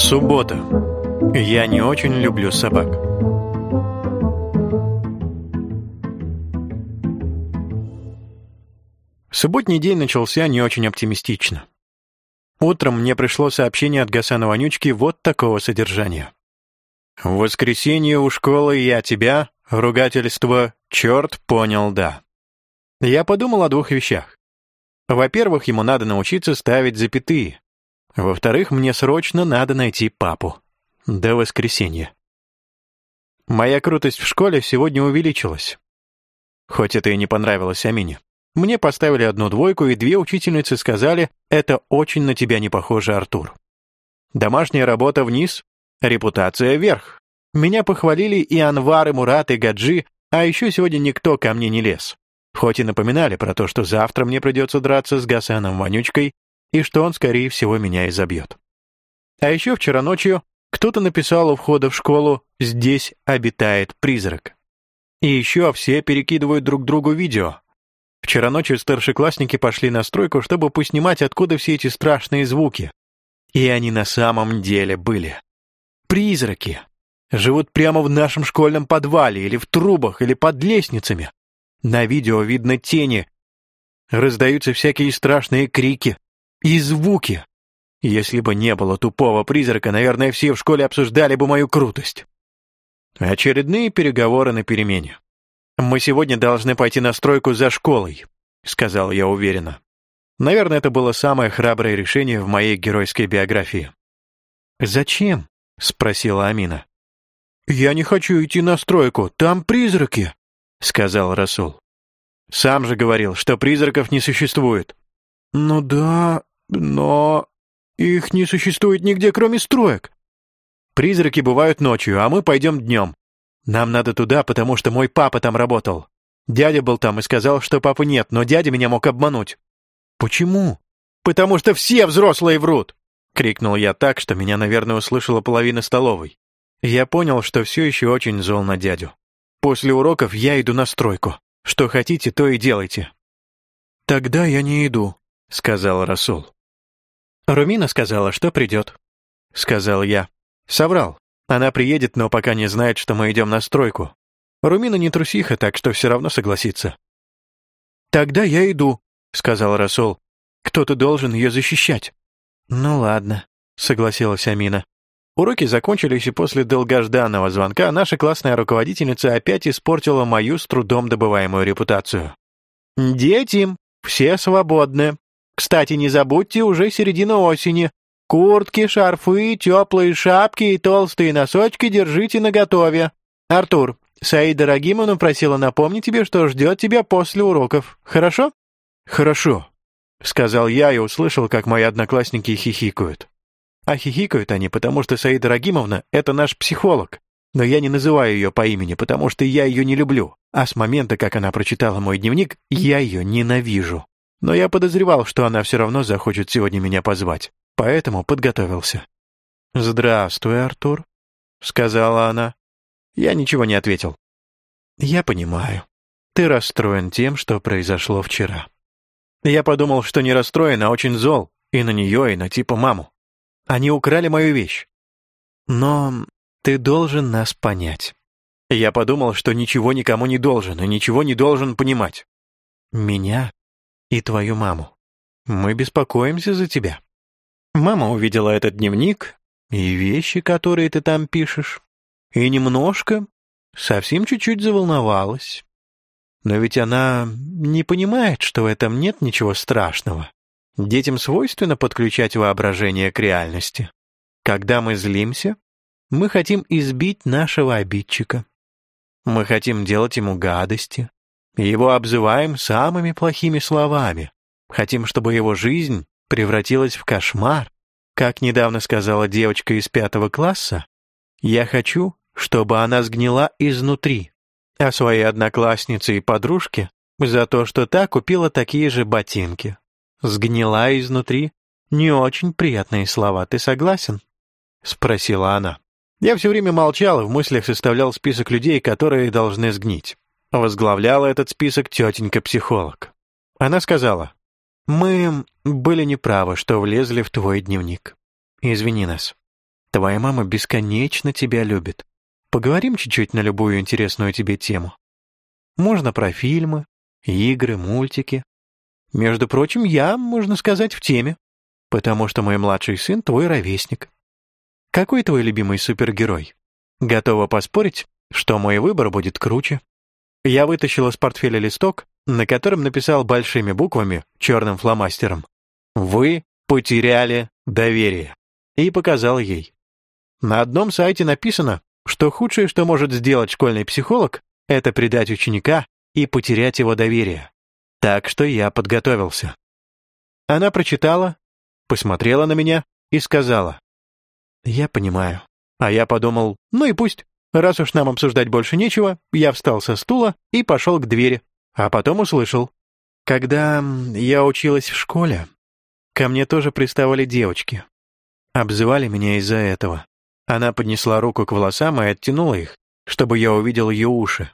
Суббота. Я не очень люблю собак. Субботний день начался не очень оптимистично. Утром мне пришло сообщение от Гасана Вонючки вот такого содержания. «В воскресенье у школы я тебя, ругательство, черт понял, да». Я подумал о двух вещах. Во-первых, ему надо научиться ставить запятые. Во-вторых, мне срочно надо найти папу. До воскресенья. Моя крутость в школе сегодня увеличилась. Хоть это и не понравилось Амине. Мне поставили одну двойку, и две учительницы сказали, это очень на тебя не похоже, Артур. Домашняя работа вниз, репутация вверх. Меня похвалили и Анвар, и Мурат, и Гаджи, а еще сегодня никто ко мне не лез. Хоть и напоминали про то, что завтра мне придется драться с Гасаном Вонючкой, и что он, скорее всего, меня изобьет. А еще вчера ночью кто-то написал у входа в школу «Здесь обитает призрак». И еще все перекидывают друг другу видео. Вчера ночью старшеклассники пошли на стройку, чтобы поснимать, откуда все эти страшные звуки. И они на самом деле были. Призраки. Живут прямо в нашем школьном подвале, или в трубах, или под лестницами. На видео видно тени. Раздаются всякие страшные крики и звуки. Если бы не было тупого призрака, наверное, все в школе обсуждали бы мою крутость. Очередные переговоры на перемене. «Мы сегодня должны пойти на стройку за школой», — сказал я уверенно. Наверное, это было самое храброе решение в моей геройской биографии. «Зачем?» — спросила Амина. «Я не хочу идти на стройку, там призраки», — сказал Расул. «Сам же говорил, что призраков не существует». «Ну да, но их не существует нигде, кроме строек. Призраки бывают ночью, а мы пойдем днем. Нам надо туда, потому что мой папа там работал. Дядя был там и сказал, что папы нет, но дядя меня мог обмануть. Почему? Потому что все взрослые врут! Крикнул я так, что меня, наверное, услышала половина столовой. Я понял, что все еще очень зол на дядю. После уроков я иду на стройку. Что хотите, то и делайте. Тогда я не иду, сказал Расул. «Румина сказала, что придет», — сказал я. Соврал. Она приедет, но пока не знает, что мы идем на стройку. Румина не трусиха, так что все равно согласится. «Тогда я иду», — сказал Расул. «Кто-то должен ее защищать». «Ну ладно», — согласилась Амина. Уроки закончились, и после долгожданного звонка наша классная руководительница опять испортила мою с трудом добываемую репутацию. «Дети, все свободны», кстати, не забудьте, уже середина осени. Куртки, шарфы, теплые шапки и толстые носочки держите наготове. Артур, Саида Рагимовна просила напомнить тебе, что ждет тебя после уроков. Хорошо? Хорошо, сказал я и услышал, как мои одноклассники хихикают. А хихикают они, потому что Саида Рагимовна — это наш психолог. Но я не называю ее по имени, потому что я ее не люблю. А с момента, как она прочитала мой дневник, я ее ненавижу. Но я подозревал, что она все равно захочет сегодня меня позвать, поэтому подготовился. «Здравствуй, Артур», — сказала она. Я ничего не ответил. «Я понимаю. Ты расстроен тем, что произошло вчера». Я подумал, что не расстроен, а очень зол. И на нее, и на типа маму. Они украли мою вещь. Но ты должен нас понять. Я подумал, что ничего никому не должен, и ничего не должен понимать. Меня и твою маму. Мы беспокоимся за тебя. Мама увидела этот дневник и вещи, которые ты там пишешь, и немножко, совсем чуть-чуть заволновалась. Но ведь она не понимает, что в этом нет ничего страшного. Детям свойственно подключать воображение к реальности. Когда мы злимся, мы хотим избить нашего обидчика. Мы хотим делать ему гадости, его обзываем самыми плохими словами. Хотим, чтобы его жизнь превратилась в кошмар. Как недавно сказала девочка из пятого класса, «Я хочу, чтобы она сгнила изнутри». А своей однокласснице и подружке за то, что та купила такие же ботинки. «Сгнила изнутри» — не очень приятные слова, ты согласен? — спросила она. Я все время молчал и в мыслях составлял список людей, которые должны сгнить. Возглавляла этот список тетенька-психолог. Она сказала, «Мы были неправы, что влезли в твой дневник. Извини нас. Твоя мама бесконечно тебя любит. Поговорим чуть-чуть на любую интересную тебе тему. Можно про фильмы, игры, мультики. Между прочим, я, можно сказать, в теме, потому что мой младший сын твой ровесник. Какой твой любимый супергерой? Готова поспорить, что мой выбор будет круче. Я вытащил из портфеля листок, на котором написал большими буквами, черным фломастером, «Вы потеряли доверие», и показал ей. На одном сайте написано, что худшее, что может сделать школьный психолог, это предать ученика и потерять его доверие. Так что я подготовился. Она прочитала, посмотрела на меня и сказала, «Я понимаю». А я подумал, ну и пусть. Раз уж нам обсуждать больше нечего, я встал со стула и пошел к двери, а потом услышал. Когда я училась в школе, ко мне тоже приставали девочки. Обзывали меня из-за этого. Она поднесла руку к волосам и оттянула их, чтобы я увидел ее уши.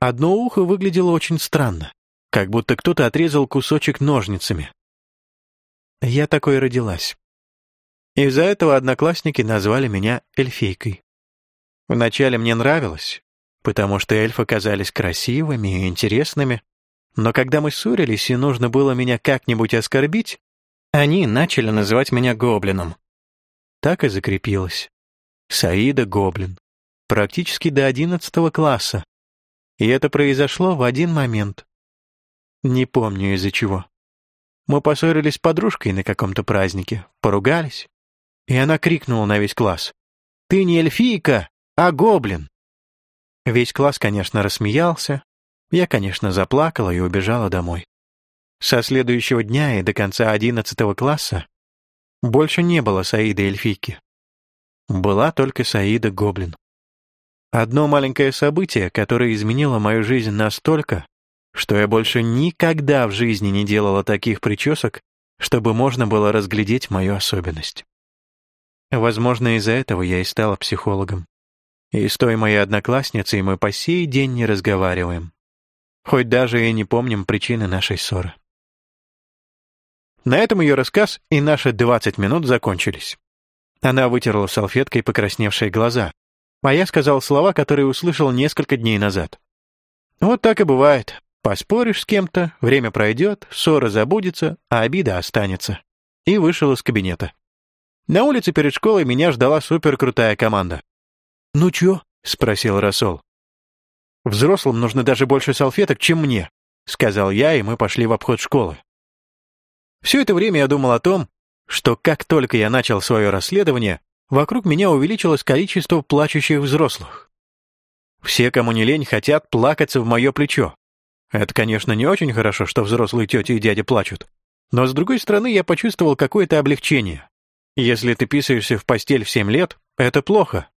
Одно ухо выглядело очень странно, как будто кто-то отрезал кусочек ножницами. Я такой родилась. Из-за этого одноклассники назвали меня эльфийкой. Вначале мне нравилось, потому что эльфы казались красивыми и интересными, но когда мы ссорились и нужно было меня как-нибудь оскорбить, они начали называть меня гоблином. Так и закрепилось. Саида Гоблин. Практически до одиннадцатого класса. И это произошло в один момент. Не помню из-за чего. Мы поссорились с подружкой на каком-то празднике, поругались, и она крикнула на весь класс. «Ты не эльфийка, а гоблин!» Весь класс, конечно, рассмеялся. Я, конечно, заплакала и убежала домой. Со следующего дня и до конца одиннадцатого класса больше не было Саиды эльфийки. Была только Саида гоблин. Одно маленькое событие, которое изменило мою жизнь настолько, что я больше никогда в жизни не делала таких причесок, чтобы можно было разглядеть мою особенность. Возможно, из-за этого я и стала психологом. И с той моей одноклассницей мы по сей день не разговариваем. Хоть даже и не помним причины нашей ссоры. На этом ее рассказ и наши 20 минут закончились. Она вытерла салфеткой покрасневшие глаза, а я сказал слова, которые услышал несколько дней назад. Вот так и бывает. Поспоришь с кем-то, время пройдет, ссора забудется, а обида останется. И вышел из кабинета. На улице перед школой меня ждала суперкрутая команда. «Ну чё?» — спросил Расол. «Взрослым нужно даже больше салфеток, чем мне», — сказал я, и мы пошли в обход школы. Все это время я думал о том, что как только я начал свое расследование, вокруг меня увеличилось количество плачущих взрослых. Все, кому не лень, хотят плакаться в мое плечо. Это, конечно, не очень хорошо, что взрослые тети и дяди плачут. Но, с другой стороны, я почувствовал какое-то облегчение. Если ты писаешься в постель в 7 лет, это плохо.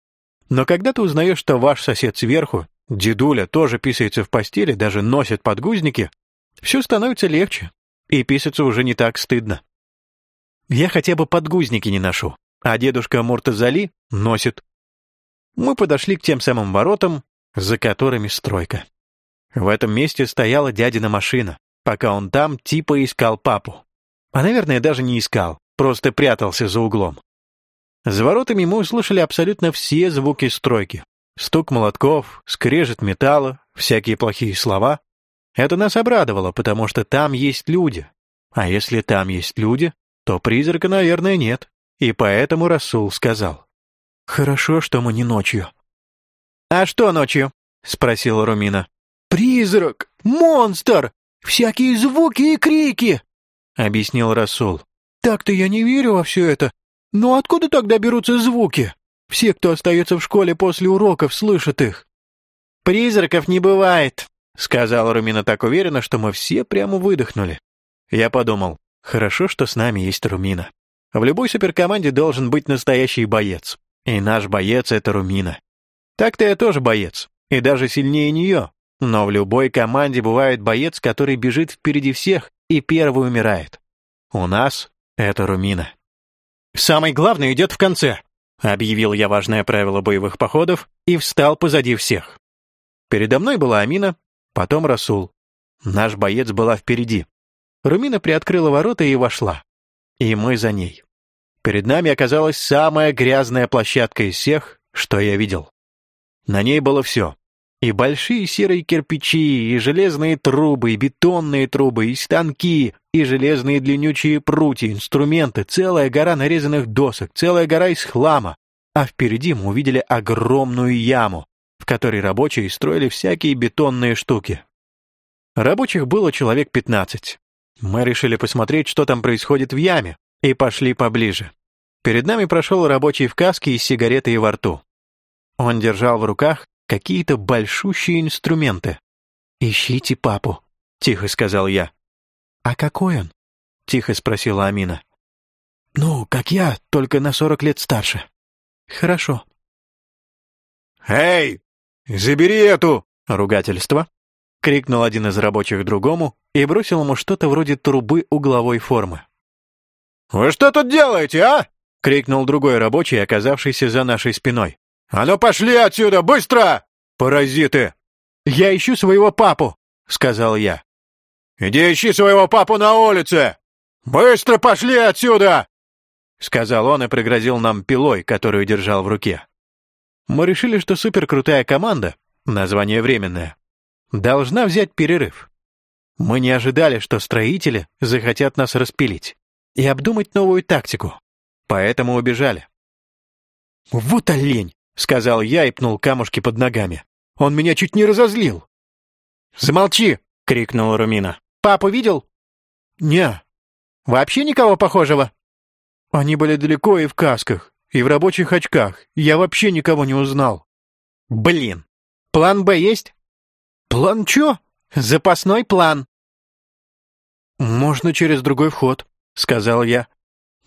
Но когда ты узнаешь, что ваш сосед сверху, дедуля, тоже писается в постели, даже носит подгузники, все становится легче, и писаться уже не так стыдно. Я хотя бы подгузники не ношу, а дедушка Муртазали носит. Мы подошли к тем самым воротам, за которыми стройка. В этом месте стояла дядина машина, пока он там типа искал папу. А, наверное, даже не искал просто прятался за углом. За воротами мы услышали абсолютно все звуки стройки. Стук молотков, скрежет металла, всякие плохие слова. Это нас обрадовало, потому что там есть люди. А если там есть люди, то призрака, наверное, нет. И поэтому Расул сказал. «Хорошо, что мы не ночью». «А что ночью?» — спросила Румина. «Призрак! Монстр! Всякие звуки и крики!» — объяснил Расул. Так-то я не верю во все это. Но откуда тогда берутся звуки? Все, кто остается в школе после уроков, слышат их. «Призраков не бывает», — сказала Румина так уверенно, что мы все прямо выдохнули. Я подумал, хорошо, что с нами есть Румина. В любой суперкоманде должен быть настоящий боец. И наш боец — это Румина. Так-то я тоже боец, и даже сильнее нее. Но в любой команде бывает боец, который бежит впереди всех и первый умирает. У нас это Румина. «Самый главный идет в конце», — объявил я важное правило боевых походов и встал позади всех. Передо мной была Амина, потом Расул. Наш боец была впереди. Румина приоткрыла ворота и вошла. И мы за ней. Перед нами оказалась самая грязная площадка из всех, что я видел. На ней было все. И большие серые кирпичи, и железные трубы, и бетонные трубы, и станки, и железные длиннючие прутья, инструменты, целая гора нарезанных досок, целая гора из хлама. А впереди мы увидели огромную яму, в которой рабочие строили всякие бетонные штуки. Рабочих было человек пятнадцать. Мы решили посмотреть, что там происходит в яме, и пошли поближе. Перед нами прошел рабочий в каске и с сигаретой во рту. Он держал в руках какие-то большущие инструменты. «Ищите папу», — тихо сказал я. «А какой он?» — тихо спросила Амина. «Ну, как я, только на сорок лет старше». «Хорошо». «Эй, забери эту!» — ругательство. Крикнул один из рабочих другому и бросил ему что-то вроде трубы угловой формы. «Вы что тут делаете, а?» — крикнул другой рабочий, оказавшийся за нашей спиной. «А ну пошли отсюда, быстро! Паразиты!» «Я ищу своего папу!» — сказал я. «Иди ищи своего папу на улице! Быстро пошли отсюда!» — сказал он и пригрозил нам пилой, которую держал в руке. Мы решили, что суперкрутая команда, название временное, должна взять перерыв. Мы не ожидали, что строители захотят нас распилить и обдумать новую тактику, поэтому убежали. «Вот олень!» — сказал я и пнул камушки под ногами. «Он меня чуть не разозлил!» «Замолчи!» — крикнула Румина. «Папу видел?» «Не. Вообще никого похожего?» Они были далеко и в касках, и в рабочих очках. Я вообще никого не узнал. «Блин! План Б есть?» «План чё?» «Запасной план!» «Можно через другой вход», — сказал я.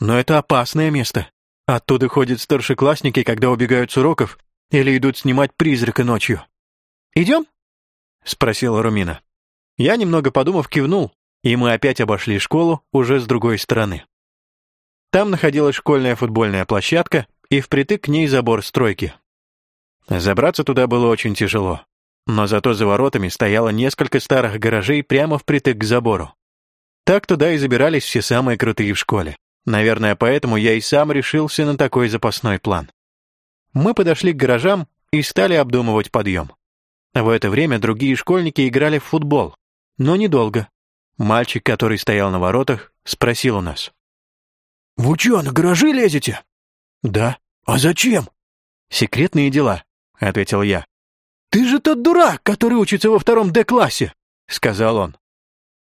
«Но это опасное место. Оттуда ходят старшеклассники, когда убегают с уроков или идут снимать призрака ночью. «Идем?» — спросила Румина. Я, немного подумав, кивнул, и мы опять обошли школу уже с другой стороны. Там находилась школьная футбольная площадка и впритык к ней забор стройки. Забраться туда было очень тяжело, но зато за воротами стояло несколько старых гаражей прямо впритык к забору. Так туда и забирались все самые крутые в школе. Наверное, поэтому я и сам решился на такой запасной план. Мы подошли к гаражам и стали обдумывать подъем. В это время другие школьники играли в футбол, но недолго. Мальчик, который стоял на воротах, спросил у нас. «Вы что, на гаражи лезете?» «Да». «А зачем?» «Секретные дела», — ответил я. «Ты же тот дурак, который учится во втором Д-классе», — сказал он.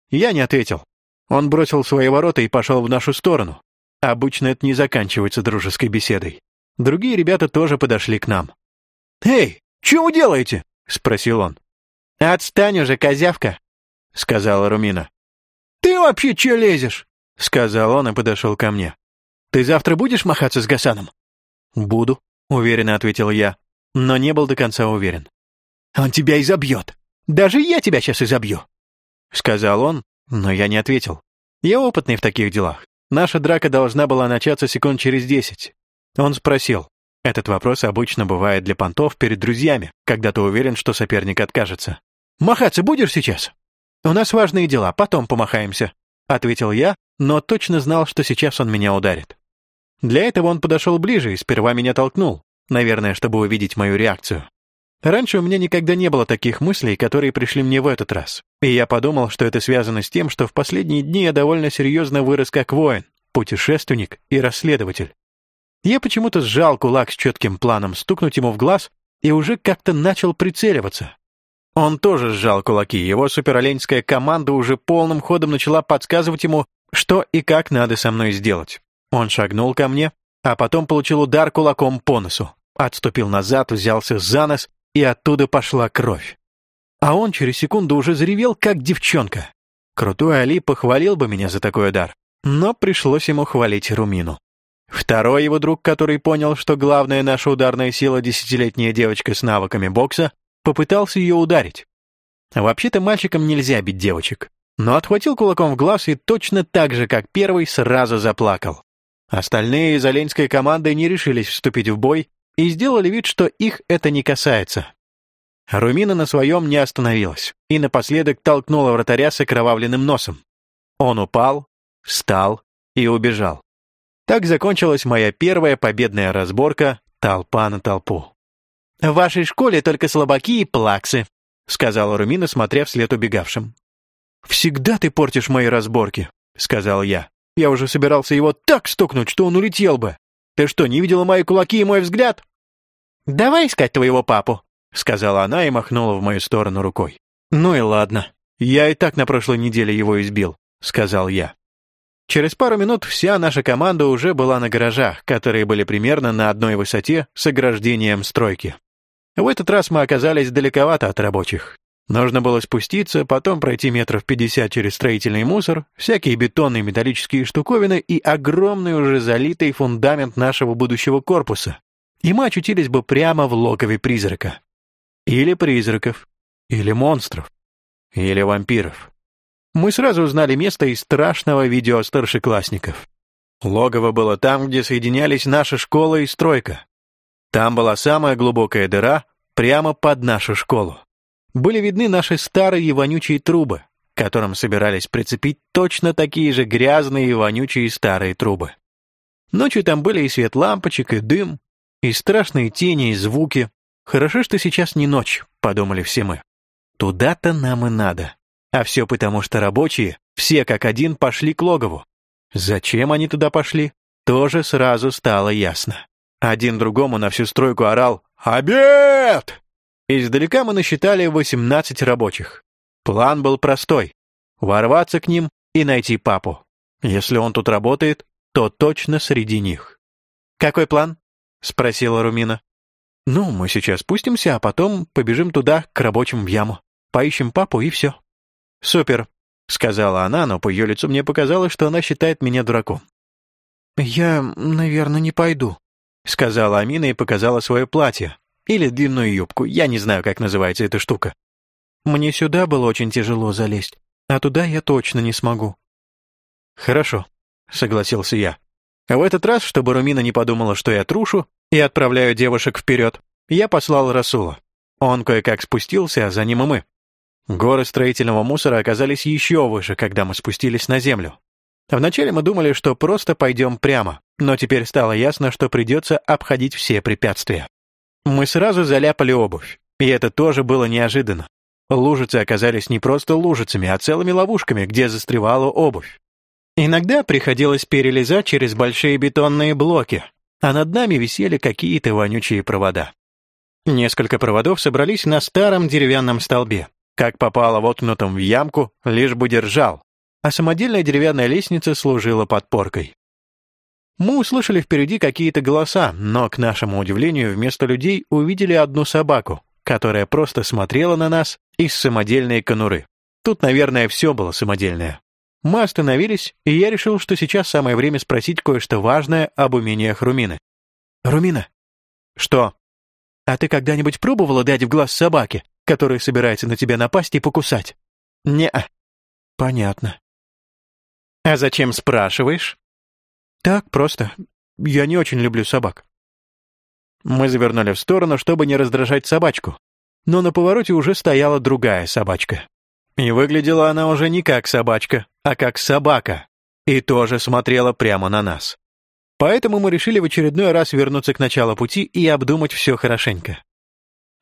Я не ответил. Он бросил свои ворота и пошел в нашу сторону. Обычно это не заканчивается дружеской беседой. Другие ребята тоже подошли к нам. «Эй, что вы делаете?» — спросил он. «Отстань уже, козявка», — сказала Румина. «Ты вообще че лезешь?» — сказал он и подошел ко мне. «Ты завтра будешь махаться с Гасаном?» «Буду», — уверенно ответил я, но не был до конца уверен. «Он тебя изобьет. Даже я тебя сейчас изобью», — сказал он но я не ответил. Я опытный в таких делах. Наша драка должна была начаться секунд через десять. Он спросил. Этот вопрос обычно бывает для понтов перед друзьями, когда ты уверен, что соперник откажется. «Махаться будешь сейчас?» «У нас важные дела, потом помахаемся», — ответил я, но точно знал, что сейчас он меня ударит. Для этого он подошел ближе и сперва меня толкнул, наверное, чтобы увидеть мою реакцию. Раньше у меня никогда не было таких мыслей, которые пришли мне в этот раз. И я подумал, что это связано с тем, что в последние дни я довольно серьезно вырос как воин, путешественник и расследователь. Я почему-то сжал кулак с четким планом стукнуть ему в глаз и уже как-то начал прицеливаться. Он тоже сжал кулаки, его супероленьская команда уже полным ходом начала подсказывать ему, что и как надо со мной сделать. Он шагнул ко мне, а потом получил удар кулаком по носу, отступил назад, взялся за нос и оттуда пошла кровь. А он через секунду уже заревел, как девчонка. Крутой Али похвалил бы меня за такой удар, но пришлось ему хвалить Румину. Второй его друг, который понял, что главная наша ударная сила — десятилетняя девочка с навыками бокса, попытался ее ударить. Вообще-то мальчикам нельзя бить девочек, но отхватил кулаком в глаз и точно так же, как первый, сразу заплакал. Остальные из оленьской команды не решились вступить в бой и сделали вид, что их это не касается. Румина на своем не остановилась и напоследок толкнула вратаря с окровавленным носом. Он упал, встал и убежал. Так закончилась моя первая победная разборка «Толпа на толпу». «В вашей школе только слабаки и плаксы», — сказала Румина, смотря вслед убегавшим. «Всегда ты портишь мои разборки», — сказал я. «Я уже собирался его так стукнуть, что он улетел бы. Ты что, не видела мои кулаки и мой взгляд?» «Давай искать твоего папу», — сказала она и махнула в мою сторону рукой. «Ну и ладно. Я и так на прошлой неделе его избил», — сказал я. Через пару минут вся наша команда уже была на гаражах, которые были примерно на одной высоте с ограждением стройки. В этот раз мы оказались далековато от рабочих. Нужно было спуститься, потом пройти метров пятьдесят через строительный мусор, всякие бетонные металлические штуковины и огромный уже залитый фундамент нашего будущего корпуса. И мы очутились бы прямо в логове призрака. Или призраков. Или монстров. Или вампиров. Мы сразу узнали место из страшного видео старшеклассников. Логово было там, где соединялись наша школа и стройка. Там была самая глубокая дыра, прямо под нашу школу. Были видны наши старые и вонючие трубы, к которым собирались прицепить точно такие же грязные и вонючие старые трубы. Ночью там были и свет лампочек, и дым, и страшные тени, и звуки. Хорошо, что сейчас не ночь, подумали все мы. Туда-то нам и надо. А все потому, что рабочие, все как один, пошли к логову. Зачем они туда пошли, тоже сразу стало ясно. Один другому на всю стройку орал «Обед!». Издалека мы насчитали 18 рабочих. План был простой — ворваться к ним и найти папу. Если он тут работает, то точно среди них. «Какой план?» — спросила Румина. «Ну, мы сейчас спустимся, а потом побежим туда, к рабочим в яму. Поищем папу и все». «Супер», — сказала она, но по ее лицу мне показалось, что она считает меня дураком. «Я, наверное, не пойду», — сказала Амина и показала свое платье. Или длинную юбку, я не знаю, как называется эта штука. «Мне сюда было очень тяжело залезть, а туда я точно не смогу». «Хорошо», — согласился я. В этот раз, чтобы Румина не подумала, что я трушу и отправляю девушек вперед, я послал Расула. Он кое-как спустился, а за ним и мы. Горы строительного мусора оказались еще выше, когда мы спустились на землю. Вначале мы думали, что просто пойдем прямо, но теперь стало ясно, что придется обходить все препятствия. Мы сразу заляпали обувь, и это тоже было неожиданно. Лужицы оказались не просто лужицами, а целыми ловушками, где застревала обувь. Иногда приходилось перелезать через большие бетонные блоки, а над нами висели какие-то вонючие провода. Несколько проводов собрались на старом деревянном столбе, как попало воткнутым в ямку, лишь бы держал, а самодельная деревянная лестница служила подпоркой. Мы услышали впереди какие-то голоса, но, к нашему удивлению, вместо людей увидели одну собаку, которая просто смотрела на нас из самодельной конуры. Тут, наверное, все было самодельное. Мы остановились, и я решил, что сейчас самое время спросить кое-что важное об умениях Румины. «Румина?» «Что?» «А ты когда-нибудь пробовала дать в глаз собаке, которая собирается на тебя напасть и покусать?» «Не-а». «Понятно». «А зачем спрашиваешь?» «Так, просто. Я не очень люблю собак». Мы завернули в сторону, чтобы не раздражать собачку. Но на повороте уже стояла другая собачка. И выглядела она уже не как собачка, а как собака. И тоже смотрела прямо на нас. Поэтому мы решили в очередной раз вернуться к началу пути и обдумать все хорошенько.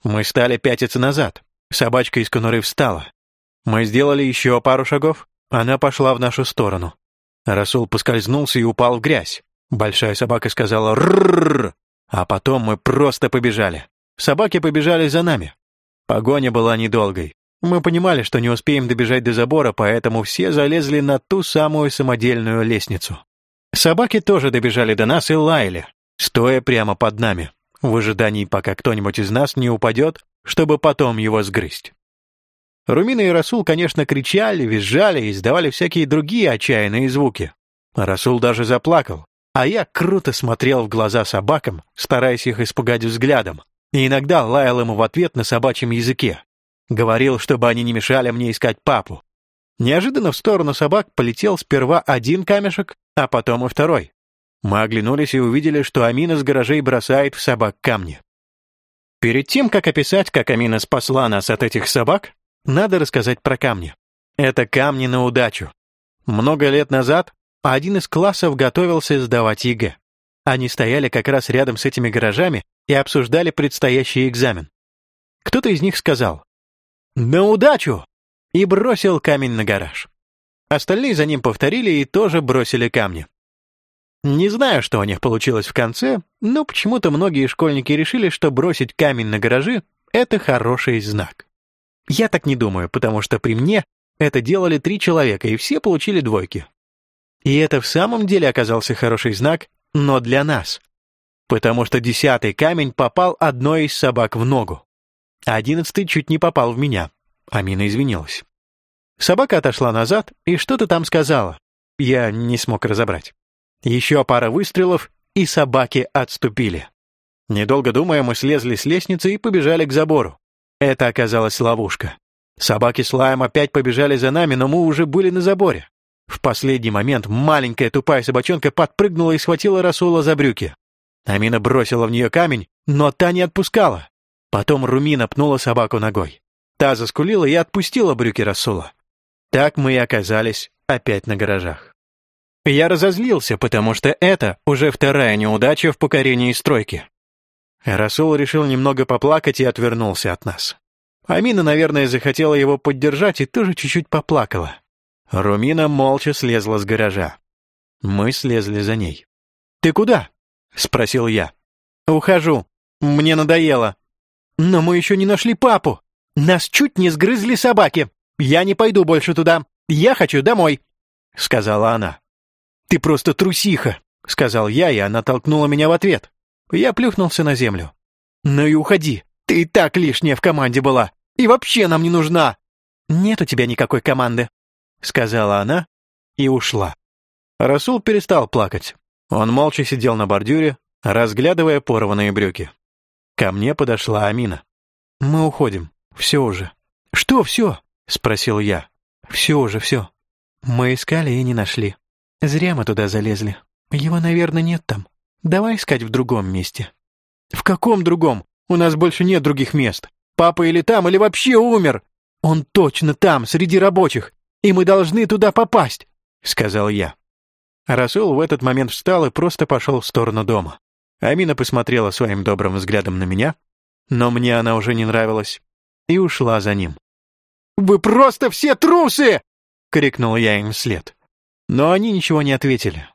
Мы стали пятиться назад. Собачка из конуры встала. Мы сделали еще пару шагов. Она пошла в нашу сторону. Расул поскользнулся и упал в грязь. Большая собака сказала «ррррр», а потом мы просто побежали. Собаки побежали за нами. Погоня была недолгой. Мы понимали, что не успеем добежать до забора, поэтому все залезли на ту самую самодельную лестницу. Собаки тоже добежали до нас и лаяли, стоя прямо под нами, в ожидании, пока кто-нибудь из нас не упадет, чтобы потом его сгрызть. Румина и Расул, конечно, кричали, визжали и издавали всякие другие отчаянные звуки. Расул даже заплакал, а я круто смотрел в глаза собакам, стараясь их испугать взглядом, и иногда лаял ему в ответ на собачьем языке. Говорил, чтобы они не мешали мне искать папу. Неожиданно в сторону собак полетел сперва один камешек, а потом и второй. Мы оглянулись и увидели, что Амина с гаражей бросает в собак камни. Перед тем, как описать, как Амина спасла нас от этих собак, надо рассказать про камни. Это камни на удачу. Много лет назад один из классов готовился сдавать ЕГЭ. Они стояли как раз рядом с этими гаражами и обсуждали предстоящий экзамен. Кто-то из них сказал «На удачу!» и бросил камень на гараж. Остальные за ним повторили и тоже бросили камни. Не знаю, что у них получилось в конце, но почему-то многие школьники решили, что бросить камень на гаражи — это хороший знак. Я так не думаю, потому что при мне это делали три человека, и все получили двойки. И это в самом деле оказался хороший знак, но для нас. Потому что десятый камень попал одной из собак в ногу. Одиннадцатый чуть не попал в меня. Амина извинилась. Собака отошла назад и что-то там сказала. Я не смог разобрать. Еще пара выстрелов, и собаки отступили. Недолго думая, мы слезли с лестницы и побежали к забору. Это оказалась ловушка. Собаки с лаем опять побежали за нами, но мы уже были на заборе. В последний момент маленькая тупая собачонка подпрыгнула и схватила Расула за брюки. Амина бросила в нее камень, но та не отпускала. Потом Румина пнула собаку ногой. Та заскулила и отпустила брюки Расула. Так мы и оказались опять на гаражах. Я разозлился, потому что это уже вторая неудача в покорении стройки. Расул решил немного поплакать и отвернулся от нас. Амина, наверное, захотела его поддержать и тоже чуть-чуть поплакала. Румина молча слезла с гаража. Мы слезли за ней. «Ты куда?» — спросил я. «Ухожу. Мне надоело. Но мы еще не нашли папу. Нас чуть не сгрызли собаки. Я не пойду больше туда. Я хочу домой», — сказала она. «Ты просто трусиха», — сказал я, и она толкнула меня в ответ. Я плюхнулся на землю. «Ну и уходи. Ты и так лишняя в команде была. И вообще нам не нужна». «Нет у тебя никакой команды», — сказала она и ушла. Расул перестал плакать. Он молча сидел на бордюре, разглядывая порванные брюки. Ко мне подошла Амина. «Мы уходим. Все уже». «Что все?» — спросил я. «Все уже, все. Мы искали и не нашли. Зря мы туда залезли. Его, наверное, нет там. Давай искать в другом месте». «В каком другом? У нас больше нет других мест. Папа или там, или вообще умер. Он точно там, среди рабочих и мы должны туда попасть», — сказал я. Расул в этот момент встал и просто пошел в сторону дома. Амина посмотрела своим добрым взглядом на меня, но мне она уже не нравилась, и ушла за ним. «Вы просто все трусы!» — крикнул я им вслед. Но они ничего не ответили.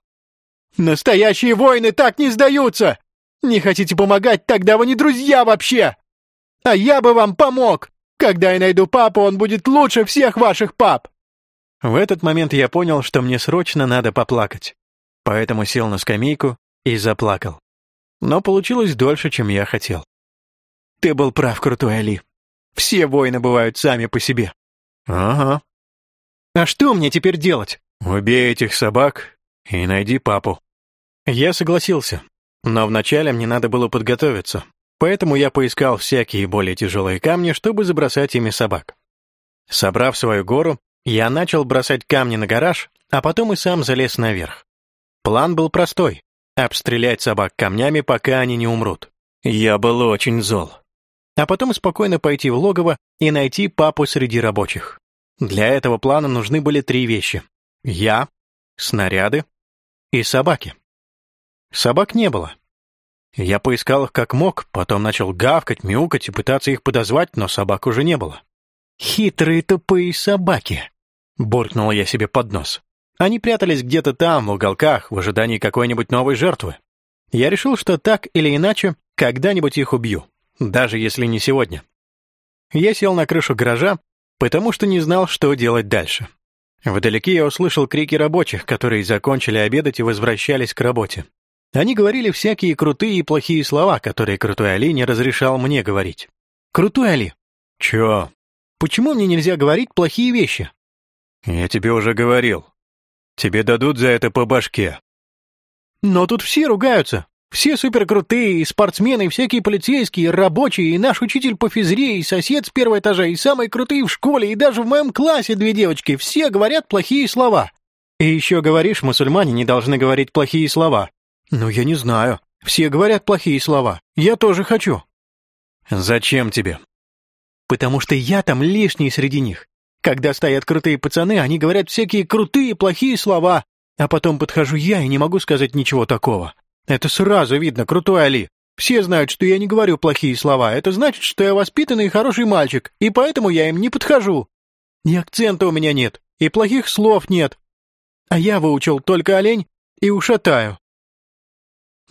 «Настоящие воины так не сдаются! Не хотите помогать, тогда вы не друзья вообще! А я бы вам помог! Когда я найду папу, он будет лучше всех ваших пап!» В этот момент я понял, что мне срочно надо поплакать. Поэтому сел на скамейку и заплакал. Но получилось дольше, чем я хотел. Ты был прав, крутой Али. Все воины бывают сами по себе. Ага. А что мне теперь делать? Убей этих собак и найди папу. Я согласился, но вначале мне надо было подготовиться, поэтому я поискал всякие более тяжелые камни, чтобы забросать ими собак. Собрав свою гору, я начал бросать камни на гараж, а потом и сам залез наверх. План был простой — обстрелять собак камнями, пока они не умрут. Я был очень зол. А потом спокойно пойти в логово и найти папу среди рабочих. Для этого плана нужны были три вещи. Я, снаряды и собаки. Собак не было. Я поискал их как мог, потом начал гавкать, мяукать и пытаться их подозвать, но собак уже не было. Хитрые тупые собаки. Буркнул я себе под нос. Они прятались где-то там, в уголках, в ожидании какой-нибудь новой жертвы. Я решил, что так или иначе, когда-нибудь их убью, даже если не сегодня. Я сел на крышу гаража, потому что не знал, что делать дальше. Вдалеке я услышал крики рабочих, которые закончили обедать и возвращались к работе. Они говорили всякие крутые и плохие слова, которые Крутой Али не разрешал мне говорить. «Крутой Али!» «Чё?» «Почему мне нельзя говорить плохие вещи?» «Я тебе уже говорил. Тебе дадут за это по башке». «Но тут все ругаются. Все суперкрутые, и спортсмены, и всякие полицейские, и рабочие, и наш учитель по физре, и сосед с первого этажа, и самые крутые в школе, и даже в моем классе две девочки. Все говорят плохие слова». «И еще говоришь, мусульмане не должны говорить плохие слова». «Ну, я не знаю. Все говорят плохие слова. Я тоже хочу». «Зачем тебе?» «Потому что я там лишний среди них. Когда стоят крутые пацаны, они говорят всякие крутые плохие слова. А потом подхожу я и не могу сказать ничего такого. Это сразу видно, крутой Али. Все знают, что я не говорю плохие слова. Это значит, что я воспитанный и хороший мальчик, и поэтому я им не подхожу. И акцента у меня нет, и плохих слов нет. А я выучил только олень и ушатаю.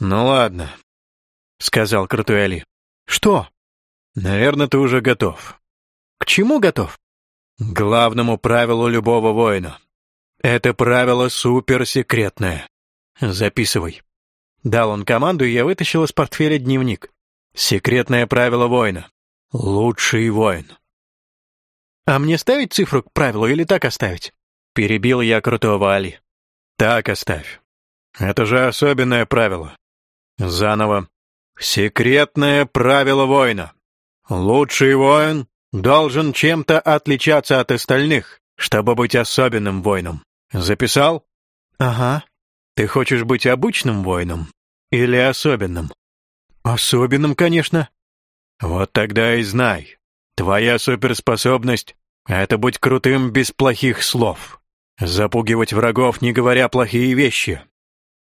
«Ну ладно», — сказал Али. «Что?» «Наверное, ты уже готов». «К чему готов?» «К главному правилу любого воина. Это правило суперсекретное. Записывай». Дал он команду, и я вытащил из портфеля дневник. «Секретное правило воина. Лучший воин». «А мне ставить цифру к правилу или так оставить?» Перебил я крутого Али. «Так оставь. Это же особенное правило. Заново. Секретное правило воина. Лучший воин должен чем-то отличаться от остальных, чтобы быть особенным воином. Записал? Ага. Ты хочешь быть обычным воином или особенным? Особенным, конечно. Вот тогда и знай. Твоя суперспособность — это быть крутым без плохих слов. Запугивать врагов, не говоря плохие вещи.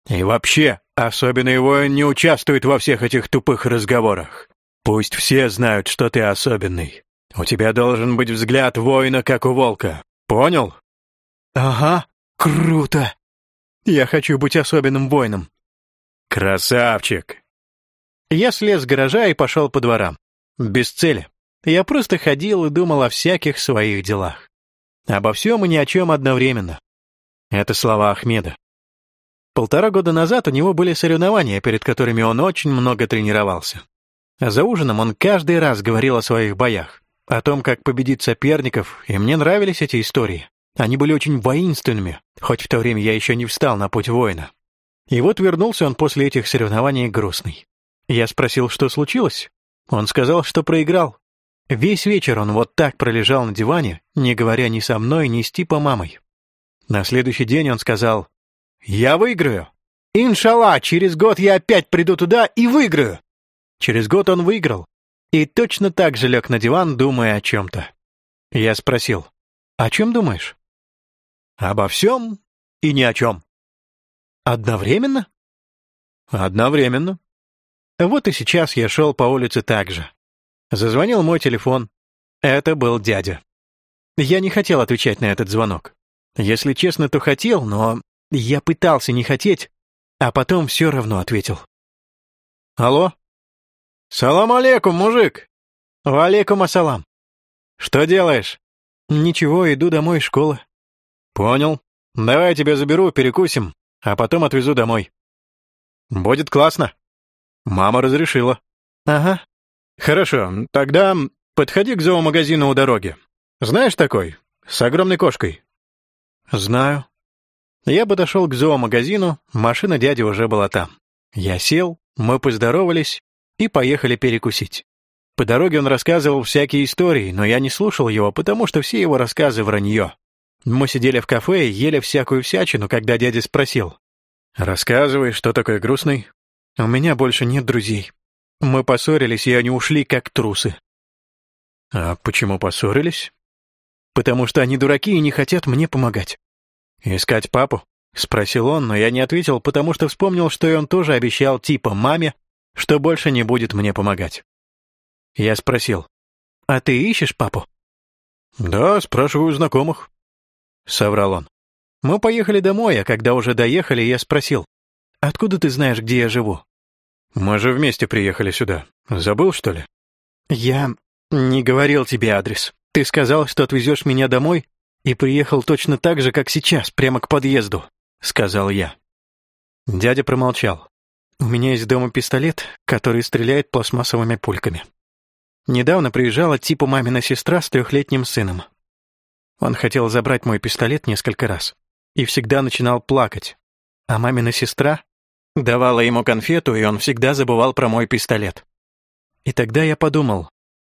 И вообще, особенный воин не участвует во всех этих тупых разговорах. Пусть все знают, что ты особенный. У тебя должен быть взгляд воина, как у волка. Понял? Ага, круто. Я хочу быть особенным воином. Красавчик. Я слез с гаража и пошел по дворам. Без цели. Я просто ходил и думал о всяких своих делах. Обо всем и ни о чем одновременно. Это слова Ахмеда. Полтора года назад у него были соревнования, перед которыми он очень много тренировался. А за ужином он каждый раз говорил о своих боях, о том, как победить соперников, и мне нравились эти истории. Они были очень воинственными, хоть в то время я еще не встал на путь воина. И вот вернулся он после этих соревнований грустный. Я спросил, что случилось. Он сказал, что проиграл. Весь вечер он вот так пролежал на диване, не говоря ни со мной, ни с типа мамой. На следующий день он сказал, «Я выиграю! Иншалла, через год я опять приду туда и выиграю!» Через год он выиграл и точно так же лег на диван, думая о чем-то. Я спросил, «О чем думаешь?» «Обо всем и ни о чем». «Одновременно?» «Одновременно». Вот и сейчас я шел по улице так же. Зазвонил мой телефон. Это был дядя. Я не хотел отвечать на этот звонок. Если честно, то хотел, но я пытался не хотеть, а потом все равно ответил. «Алло?» «Салам алейкум, мужик!» «Валейкум ассалам!» «Что делаешь?» «Ничего, иду домой из школы». «Понял. Давай я тебя заберу, перекусим, а потом отвезу домой». «Будет классно». Мама разрешила. «Ага». «Хорошо, тогда подходи к зоомагазину у дороги. Знаешь такой? С огромной кошкой». «Знаю». Я подошел к зоомагазину, машина дяди уже была там. Я сел, мы поздоровались и поехали перекусить. По дороге он рассказывал всякие истории, но я не слушал его, потому что все его рассказы вранье. Мы сидели в кафе и ели всякую всячину, когда дядя спросил. «Рассказывай, что такое грустный?» «У меня больше нет друзей. Мы поссорились, и они ушли как трусы». «А почему поссорились?» «Потому что они дураки и не хотят мне помогать». «Искать папу?» — спросил он, но я не ответил, потому что вспомнил, что и он тоже обещал типа маме, что больше не будет мне помогать. Я спросил, «А ты ищешь папу?» «Да, спрашиваю знакомых», — соврал он. Мы поехали домой, а когда уже доехали, я спросил, «Откуда ты знаешь, где я живу?» «Мы же вместе приехали сюда. Забыл, что ли?» «Я не говорил тебе адрес. Ты сказал, что отвезешь меня домой, и приехал точно так же, как сейчас, прямо к подъезду», — сказал я. Дядя промолчал. У меня есть дома пистолет, который стреляет пластмассовыми пульками. Недавно приезжала типа мамина сестра с трехлетним сыном. Он хотел забрать мой пистолет несколько раз и всегда начинал плакать. А мамина сестра давала ему конфету, и он всегда забывал про мой пистолет. И тогда я подумал,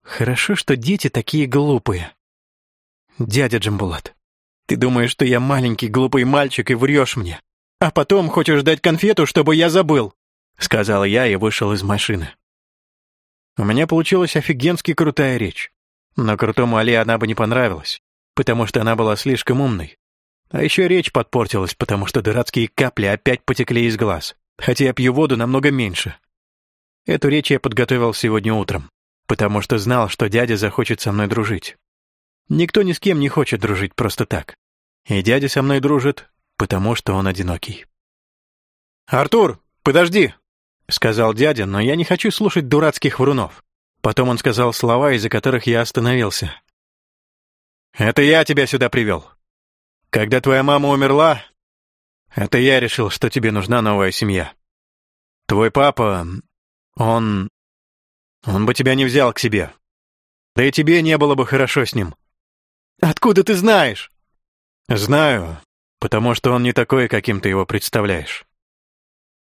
хорошо, что дети такие глупые. Дядя Джамбулат, ты думаешь, что я маленький глупый мальчик и врешь мне, а потом хочешь дать конфету, чтобы я забыл. — сказал я и вышел из машины. У меня получилась офигенски крутая речь. Но крутому Али она бы не понравилась, потому что она была слишком умной. А еще речь подпортилась, потому что дурацкие капли опять потекли из глаз, хотя я пью воду намного меньше. Эту речь я подготовил сегодня утром, потому что знал, что дядя захочет со мной дружить. Никто ни с кем не хочет дружить просто так. И дядя со мной дружит, потому что он одинокий. «Артур, подожди!» — сказал дядя, но я не хочу слушать дурацких врунов. Потом он сказал слова, из-за которых я остановился. «Это я тебя сюда привел. Когда твоя мама умерла, это я решил, что тебе нужна новая семья. Твой папа, он... Он бы тебя не взял к себе. Да и тебе не было бы хорошо с ним. Откуда ты знаешь? Знаю, потому что он не такой, каким ты его представляешь.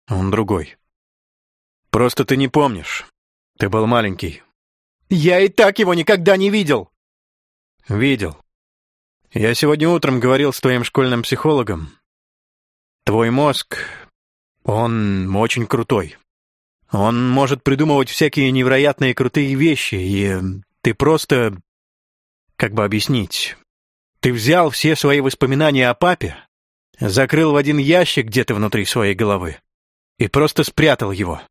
Он другой. Просто ты не помнишь. Ты был маленький. Я и так его никогда не видел. Видел. Я сегодня утром говорил с твоим школьным психологом. Твой мозг, он очень крутой. Он может придумывать всякие невероятные крутые вещи, и ты просто... Как бы объяснить? Ты взял все свои воспоминания о папе, закрыл в один ящик где-то внутри своей головы и просто спрятал его.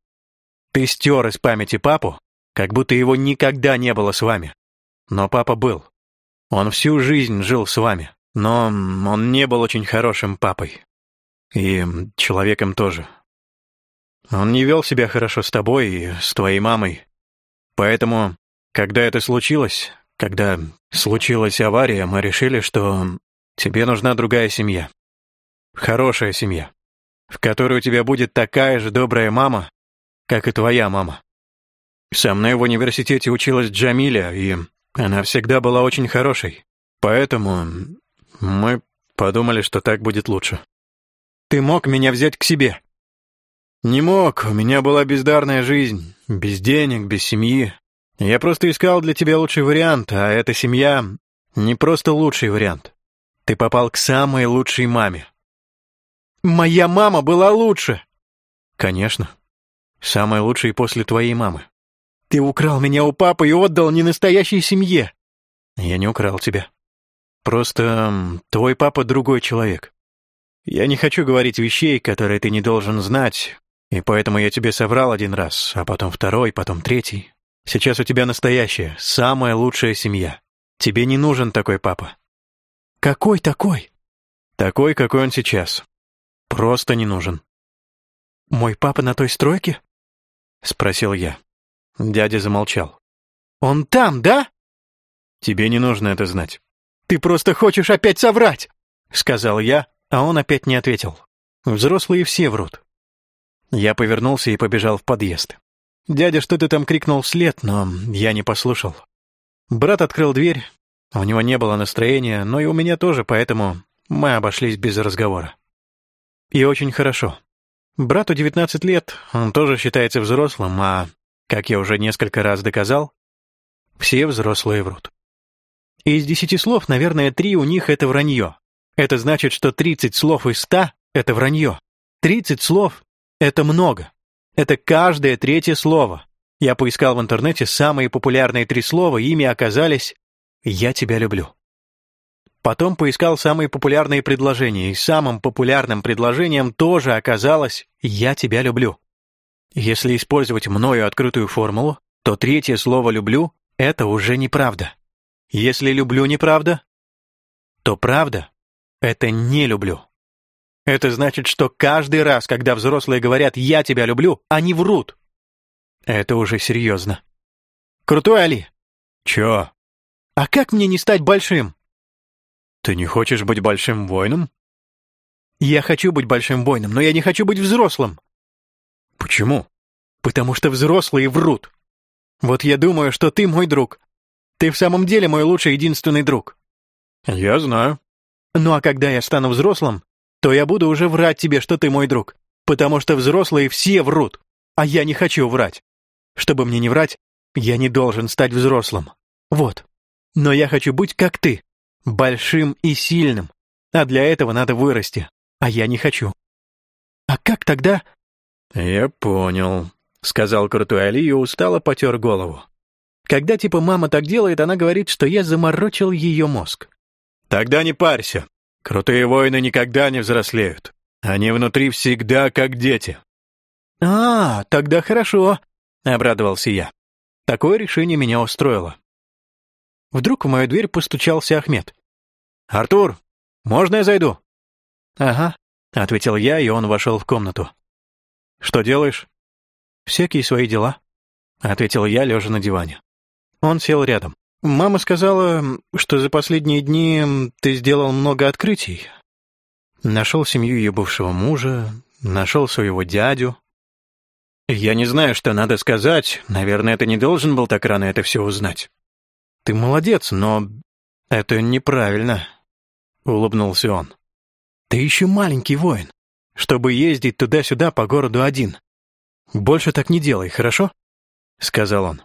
Ты стер из памяти папу, как будто его никогда не было с вами. Но папа был. Он всю жизнь жил с вами, но он не был очень хорошим папой. И человеком тоже. Он не вел себя хорошо с тобой и с твоей мамой. Поэтому, когда это случилось, когда случилась авария, мы решили, что тебе нужна другая семья. Хорошая семья, в которой у тебя будет такая же добрая мама, как и твоя мама. Со мной в университете училась Джамиля, и она всегда была очень хорошей. Поэтому мы подумали, что так будет лучше. Ты мог меня взять к себе? Не мог, у меня была бездарная жизнь, без денег, без семьи. Я просто искал для тебя лучший вариант, а эта семья не просто лучший вариант. Ты попал к самой лучшей маме. Моя мама была лучше. Конечно. Самой лучшей после твоей мамы. Ты украл меня у папы и отдал ненастоящей семье. Я не украл тебя. Просто твой папа другой человек. Я не хочу говорить вещей, которые ты не должен знать, и поэтому я тебе соврал один раз, а потом второй, потом третий. Сейчас у тебя настоящая, самая лучшая семья. Тебе не нужен такой папа. Какой такой? Такой, какой он сейчас. Просто не нужен. Мой папа на той стройке? — спросил я. Дядя замолчал. «Он там, да?» «Тебе не нужно это знать». «Ты просто хочешь опять соврать!» — сказал я, а он опять не ответил. Взрослые все врут. Я повернулся и побежал в подъезд. Дядя что-то там крикнул вслед, но я не послушал. Брат открыл дверь. У него не было настроения, но и у меня тоже, поэтому мы обошлись без разговора. И очень хорошо. Брату 19 лет, он тоже считается взрослым, а, как я уже несколько раз доказал, все взрослые врут. Из десяти слов, наверное, три у них — это вранье. Это значит, что 30 слов из 100 — это вранье. 30 слов — это много. Это каждое третье слово. Я поискал в интернете самые популярные три слова, ими оказались «Я тебя люблю». Потом поискал самые популярные предложения, и самым популярным предложением тоже оказалось «я тебя люблю». Если использовать мною открытую формулу, то третье слово «люблю» — это уже неправда. Если «люблю» неправда, то правда — это «не люблю». Это значит, что каждый раз, когда взрослые говорят «я тебя люблю», они врут. Это уже серьезно. Крутой Али? Чё? А как мне не стать большим? «Ты не хочешь быть большим воином?» «Я хочу быть большим воином, но я не хочу быть взрослым». «Почему?» «Потому что взрослые врут. Вот я думаю, что ты мой друг. Ты в самом деле мой лучший единственный друг». «Я знаю». «Ну а когда я стану взрослым, то я буду уже врать тебе, что ты мой друг, потому что взрослые все врут, а я не хочу врать. Чтобы мне не врать, я не должен стать взрослым. Вот. Но я хочу быть как ты, большим и сильным, а для этого надо вырасти, а я не хочу. А как тогда? Я понял, сказал крутой Али и устало потер голову. Когда типа мама так делает, она говорит, что я заморочил ее мозг. Тогда не парься. Крутые воины никогда не взрослеют. Они внутри всегда как дети». «А, тогда хорошо», — обрадовался я. Такое решение меня устроило. Вдруг в мою дверь постучался Ахмед. «Артур, можно я зайду?» «Ага», — ответил я, и он вошел в комнату. «Что делаешь?» «Всякие свои дела», — ответил я, лежа на диване. Он сел рядом. «Мама сказала, что за последние дни ты сделал много открытий. Нашел семью ее бывшего мужа, нашел своего дядю». «Я не знаю, что надо сказать. Наверное, ты не должен был так рано это все узнать». «Ты молодец, но это неправильно», — улыбнулся он. «Ты еще маленький воин, чтобы ездить туда-сюда по городу один. Больше так не делай, хорошо?» — сказал он.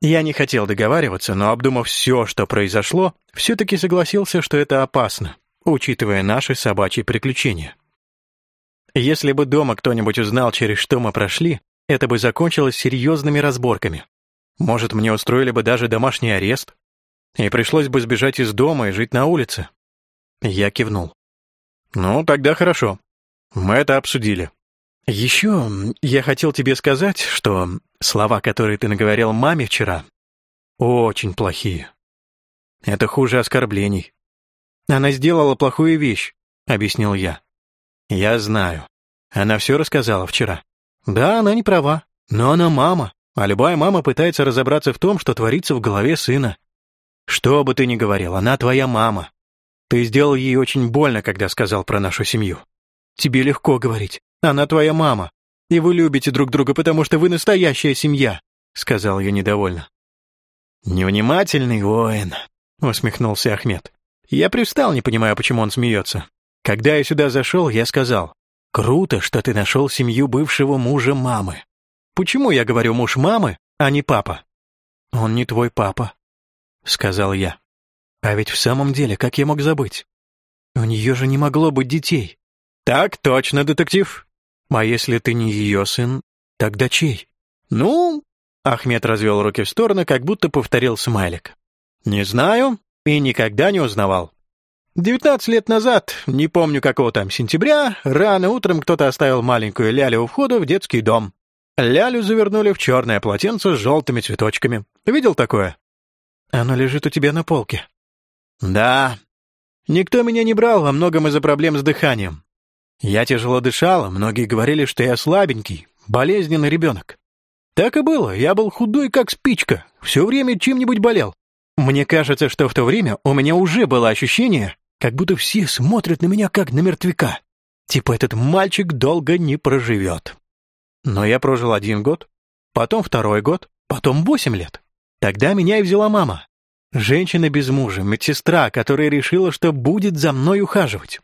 Я не хотел договариваться, но, обдумав все, что произошло, все-таки согласился, что это опасно, учитывая наши собачьи приключения. Если бы дома кто-нибудь узнал, через что мы прошли, это бы закончилось серьезными разборками. Может, мне устроили бы даже домашний арест, и пришлось бы сбежать из дома и жить на улице. Я кивнул. «Ну, тогда хорошо. Мы это обсудили». «Еще я хотел тебе сказать, что слова, которые ты наговорил маме вчера, очень плохие. Это хуже оскорблений. Она сделала плохую вещь», — объяснил я. «Я знаю. Она все рассказала вчера. Да, она не права, но она мама, а любая мама пытается разобраться в том, что творится в голове сына. Что бы ты ни говорил, она твоя мама. Ты сделал ей очень больно, когда сказал про нашу семью. Тебе легко говорить. Она твоя мама. И вы любите друг друга, потому что вы настоящая семья», — сказал я недовольно. «Невнимательный воин», — усмехнулся Ахмед. Я привстал, не понимая, почему он смеется. Когда я сюда зашел, я сказал, «Круто, что ты нашел семью бывшего мужа мамы. Почему я говорю муж мамы, а не папа? Он не твой папа, сказал я. А ведь в самом деле, как я мог забыть? У нее же не могло быть детей. Так точно, детектив. А если ты не ее сын, тогда чей? Ну, Ахмед развел руки в стороны, как будто повторил смайлик. Не знаю и никогда не узнавал. Девятнадцать лет назад, не помню какого там сентября, рано утром кто-то оставил маленькую Лялю у входа в детский дом. Лялю завернули в черное полотенце с желтыми цветочками. Видел такое? Оно лежит у тебя на полке. Да. Никто меня не брал, во многом из-за проблем с дыханием. Я тяжело дышал, многие говорили, что я слабенький, болезненный ребенок. Так и было, я был худой, как спичка, все время чем-нибудь болел. Мне кажется, что в то время у меня уже было ощущение, как будто все смотрят на меня как на мертвяка. Типа этот мальчик долго не проживет. Но я прожил один год, потом второй год, потом восемь лет. Тогда меня и взяла мама. Женщина без мужа, медсестра, которая решила, что будет за мной ухаживать.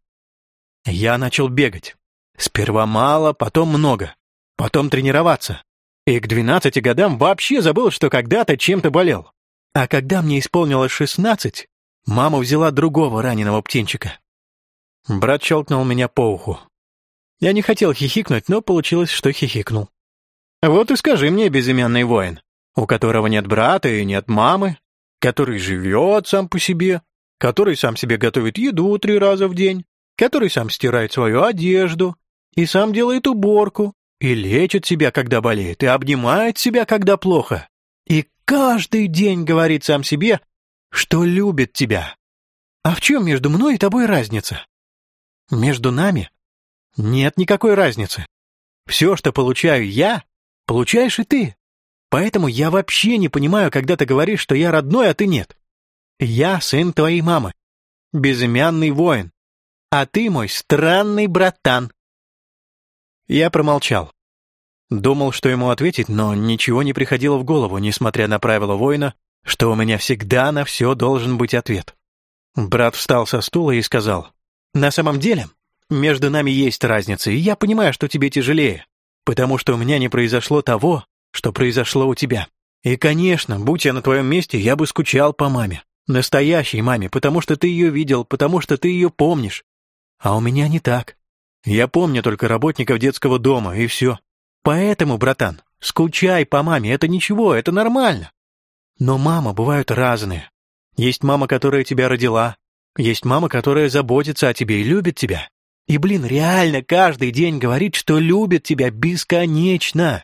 Я начал бегать. Сперва мало, потом много. Потом тренироваться. И к двенадцати годам вообще забыл, что когда-то чем-то болел. А когда мне исполнилось шестнадцать, мама взяла другого раненого птенчика. Брат щелкнул меня по уху. Я не хотел хихикнуть, но получилось, что хихикнул. Вот и скажи мне, безымянный воин, у которого нет брата и нет мамы, который живет сам по себе, который сам себе готовит еду три раза в день, который сам стирает свою одежду и сам делает уборку, и лечит себя, когда болеет, и обнимает себя, когда плохо, и каждый день говорит сам себе, что любит тебя. А в чем между мной и тобой разница? Между нами нет никакой разницы. Все, что получаю я, получаешь и ты. Поэтому я вообще не понимаю, когда ты говоришь, что я родной, а ты нет. Я сын твоей мамы, безымянный воин, а ты мой странный братан. Я промолчал. Думал, что ему ответить, но ничего не приходило в голову, несмотря на правила воина, что у меня всегда на все должен быть ответ. Брат встал со стула и сказал, «На самом деле, между нами есть разница, и я понимаю, что тебе тяжелее, потому что у меня не произошло того, что произошло у тебя. И, конечно, будь я на твоем месте, я бы скучал по маме. Настоящей маме, потому что ты ее видел, потому что ты ее помнишь. А у меня не так. Я помню только работников детского дома, и все. Поэтому, братан, скучай по маме, это ничего, это нормально. Но мама бывают разные. Есть мама, которая тебя родила, Есть мама, которая заботится о тебе и любит тебя. И, блин, реально каждый день говорит, что любит тебя бесконечно.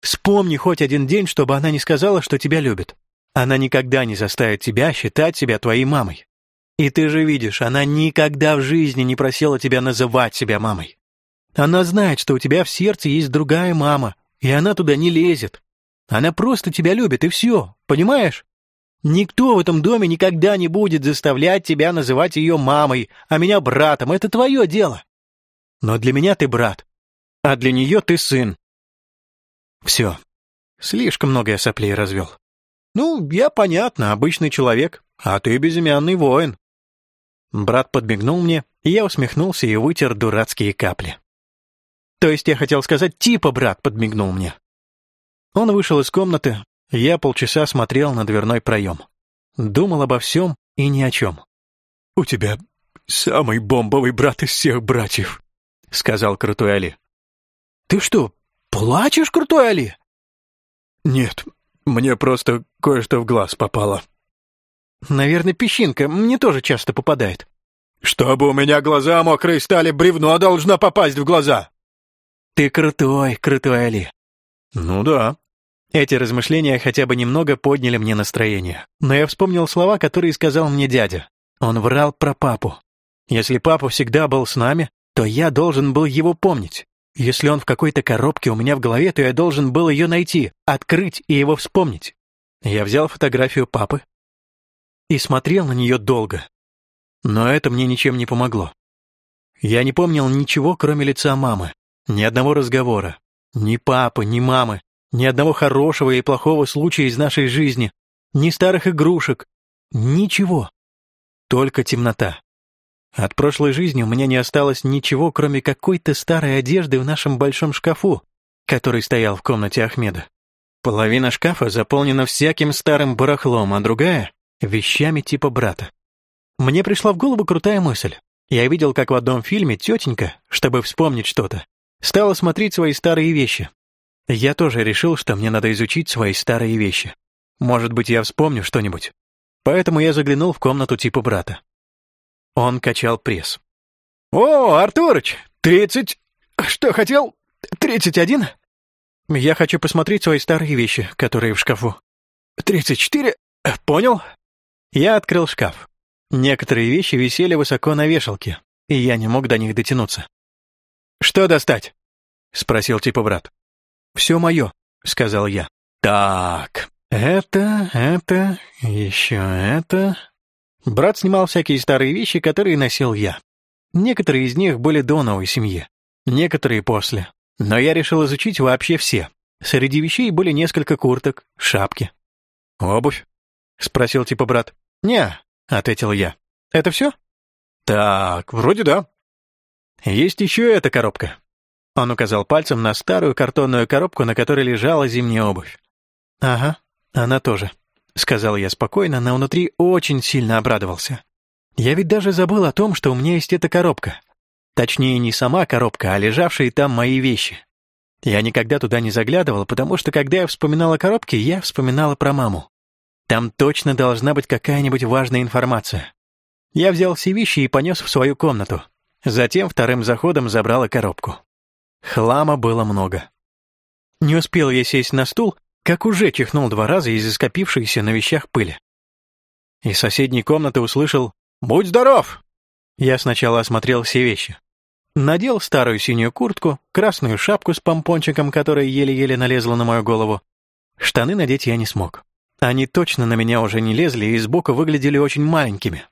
Вспомни хоть один день, чтобы она не сказала, что тебя любит. Она никогда не заставит тебя считать себя твоей мамой. И ты же видишь, она никогда в жизни не просила тебя называть себя мамой. Она знает, что у тебя в сердце есть другая мама, и она туда не лезет. Она просто тебя любит, и все, понимаешь? Никто в этом доме никогда не будет заставлять тебя называть ее мамой, а меня братом. Это твое дело. Но для меня ты брат, а для нее ты сын. Все. Слишком много я соплей развел. Ну, я, понятно, обычный человек, а ты безымянный воин. Брат подмигнул мне, и я усмехнулся и вытер дурацкие капли. То есть я хотел сказать, типа брат подмигнул мне. Он вышел из комнаты, я полчаса смотрел на дверной проем. Думал обо всем и ни о чем. «У тебя самый бомбовый брат из всех братьев», — сказал Крутой Али. «Ты что, плачешь, Крутой Али?» «Нет, мне просто кое-что в глаз попало». «Наверное, песчинка, мне тоже часто попадает». «Чтобы у меня глаза мокрые стали, бревно должно попасть в глаза». «Ты крутой, крутой Али». «Ну да», эти размышления хотя бы немного подняли мне настроение. Но я вспомнил слова, которые сказал мне дядя. Он врал про папу. Если папа всегда был с нами, то я должен был его помнить. Если он в какой-то коробке у меня в голове, то я должен был ее найти, открыть и его вспомнить. Я взял фотографию папы и смотрел на нее долго. Но это мне ничем не помогло. Я не помнил ничего, кроме лица мамы. Ни одного разговора. Ни папы, ни мамы. Ни одного хорошего и плохого случая из нашей жизни, ни старых игрушек, ничего. Только темнота. От прошлой жизни у меня не осталось ничего, кроме какой-то старой одежды в нашем большом шкафу, который стоял в комнате Ахмеда. Половина шкафа заполнена всяким старым барахлом, а другая — вещами типа брата. Мне пришла в голову крутая мысль. Я видел, как в одном фильме тетенька, чтобы вспомнить что-то, стала смотреть свои старые вещи, я тоже решил, что мне надо изучить свои старые вещи. Может быть, я вспомню что-нибудь. Поэтому я заглянул в комнату типа брата. Он качал пресс. «О, Артурыч, тридцать... Что хотел? Тридцать один?» «Я хочу посмотреть свои старые вещи, которые в шкафу». «Тридцать четыре? Понял?» Я открыл шкаф. Некоторые вещи висели высоко на вешалке, и я не мог до них дотянуться. «Что достать?» — спросил типа брат. «Все мое», — сказал я. «Так, это, это, еще это...» Брат снимал всякие старые вещи, которые носил я. Некоторые из них были до новой семьи, некоторые после. Но я решил изучить вообще все. Среди вещей были несколько курток, шапки. «Обувь?» — спросил типа брат. «Не», — ответил я. «Это все?» «Так, вроде да». «Есть еще эта коробка. Он указал пальцем на старую картонную коробку, на которой лежала зимняя обувь. «Ага, она тоже», — сказал я спокойно, но внутри очень сильно обрадовался. «Я ведь даже забыл о том, что у меня есть эта коробка. Точнее, не сама коробка, а лежавшие там мои вещи. Я никогда туда не заглядывал, потому что, когда я вспоминал о коробке, я вспоминала про маму. Там точно должна быть какая-нибудь важная информация. Я взял все вещи и понес в свою комнату. Затем вторым заходом забрала коробку. Хлама было много. Не успел я сесть на стул, как уже чихнул два раза из-за скопившейся на вещах пыли. Из соседней комнаты услышал «Будь здоров!». Я сначала осмотрел все вещи. Надел старую синюю куртку, красную шапку с помпончиком, которая еле-еле налезла на мою голову. Штаны надеть я не смог. Они точно на меня уже не лезли и сбоку выглядели очень маленькими.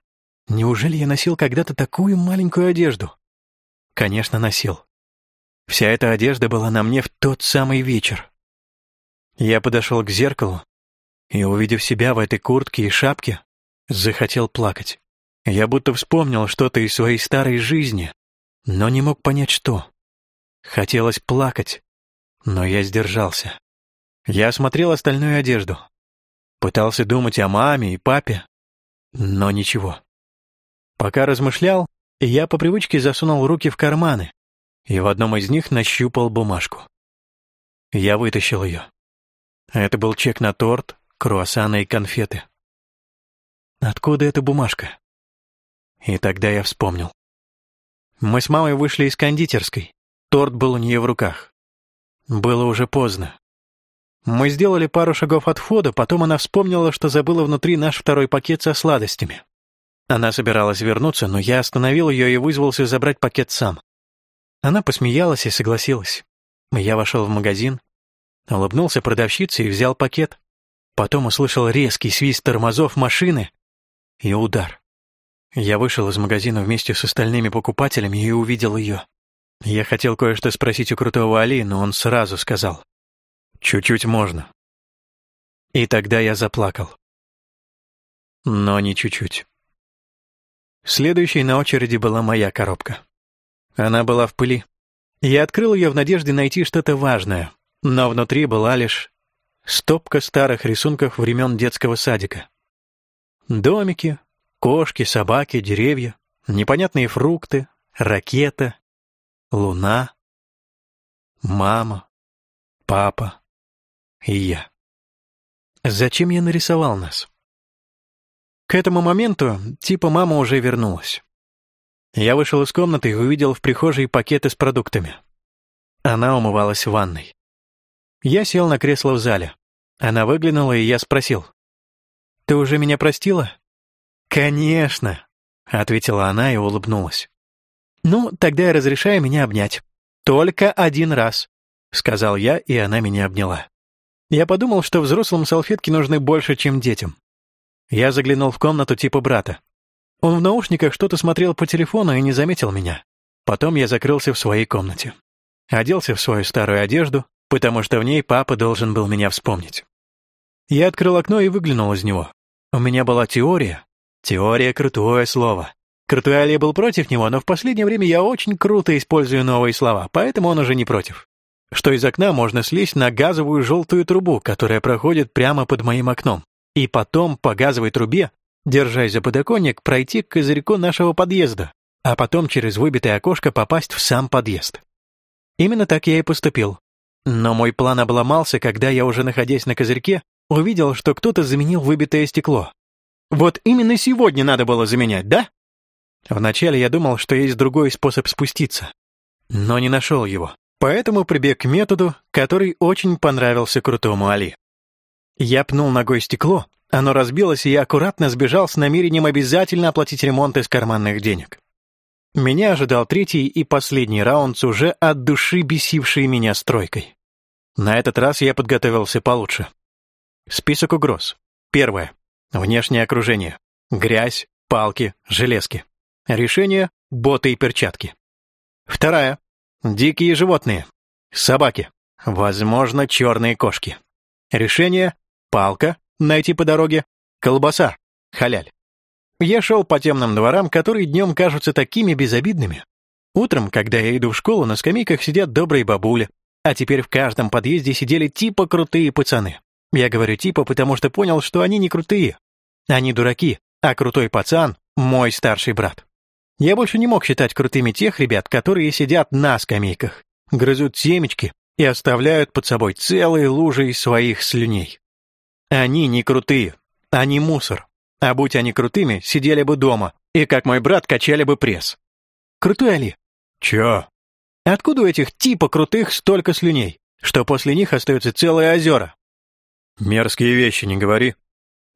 Неужели я носил когда-то такую маленькую одежду? Конечно, носил. Вся эта одежда была на мне в тот самый вечер. Я подошел к зеркалу и, увидев себя в этой куртке и шапке, захотел плакать. Я будто вспомнил что-то из своей старой жизни, но не мог понять, что. Хотелось плакать, но я сдержался. Я осмотрел остальную одежду. Пытался думать о маме и папе, но ничего. Пока размышлял, я по привычке засунул руки в карманы, и в одном из них нащупал бумажку. Я вытащил ее. Это был чек на торт, круассаны и конфеты. Откуда эта бумажка? И тогда я вспомнил. Мы с мамой вышли из кондитерской. Торт был у нее в руках. Было уже поздно. Мы сделали пару шагов от входа, потом она вспомнила, что забыла внутри наш второй пакет со сладостями. Она собиралась вернуться, но я остановил ее и вызвался забрать пакет сам. Она посмеялась и согласилась. Я вошел в магазин, улыбнулся продавщице и взял пакет. Потом услышал резкий свист тормозов машины и удар. Я вышел из магазина вместе с остальными покупателями и увидел ее. Я хотел кое-что спросить у крутого Али, но он сразу сказал. «Чуть-чуть можно». И тогда я заплакал. Но не чуть-чуть. Следующей на очереди была моя коробка. Она была в пыли. Я открыл ее в надежде найти что-то важное, но внутри была лишь стопка старых рисунков времен детского садика. Домики, Кошки, собаки, деревья, непонятные фрукты, ракета, луна, мама, папа и я. Зачем я нарисовал нас? К этому моменту типа мама уже вернулась. Я вышел из комнаты и увидел в прихожей пакеты с продуктами. Она умывалась в ванной. Я сел на кресло в зале. Она выглянула, и я спросил. «Ты уже меня простила?» «Конечно», — ответила она и улыбнулась. «Ну, тогда я разрешаю меня обнять. Только один раз», — сказал я, и она меня обняла. Я подумал, что взрослым салфетки нужны больше, чем детям. Я заглянул в комнату типа брата. Он в наушниках что-то смотрел по телефону и не заметил меня. Потом я закрылся в своей комнате. Оделся в свою старую одежду, потому что в ней папа должен был меня вспомнить. Я открыл окно и выглянул из него. У меня была теория, Теория — крутое слово. Крутой Али был против него, но в последнее время я очень круто использую новые слова, поэтому он уже не против. Что из окна можно слезть на газовую желтую трубу, которая проходит прямо под моим окном, и потом по газовой трубе, держась за подоконник, пройти к козырьку нашего подъезда, а потом через выбитое окошко попасть в сам подъезд. Именно так я и поступил. Но мой план обломался, когда я, уже находясь на козырьке, увидел, что кто-то заменил выбитое стекло. Вот именно сегодня надо было заменять, да? Вначале я думал, что есть другой способ спуститься, но не нашел его, поэтому прибег к методу, который очень понравился крутому Али. Я пнул ногой стекло, оно разбилось, и я аккуратно сбежал с намерением обязательно оплатить ремонт из карманных денег. Меня ожидал третий и последний раунд с уже от души бесившей меня стройкой. На этот раз я подготовился получше. Список угроз. Первое. Внешнее окружение. Грязь, палки, железки. Решение — боты и перчатки. Вторая. Дикие животные. Собаки. Возможно, черные кошки. Решение — палка, найти по дороге, колбаса, халяль. Я шел по темным дворам, которые днем кажутся такими безобидными. Утром, когда я иду в школу, на скамейках сидят добрые бабули, а теперь в каждом подъезде сидели типа крутые пацаны. Я говорю типа, потому что понял, что они не крутые, они дураки, а крутой пацан — мой старший брат. Я больше не мог считать крутыми тех ребят, которые сидят на скамейках, грызут семечки и оставляют под собой целые лужи своих слюней. Они не крутые, они мусор. А будь они крутыми, сидели бы дома и, как мой брат, качали бы пресс. Крутой Али. Чё? Откуда у этих типа крутых столько слюней, что после них остаются целые озера? Мерзкие вещи не говори.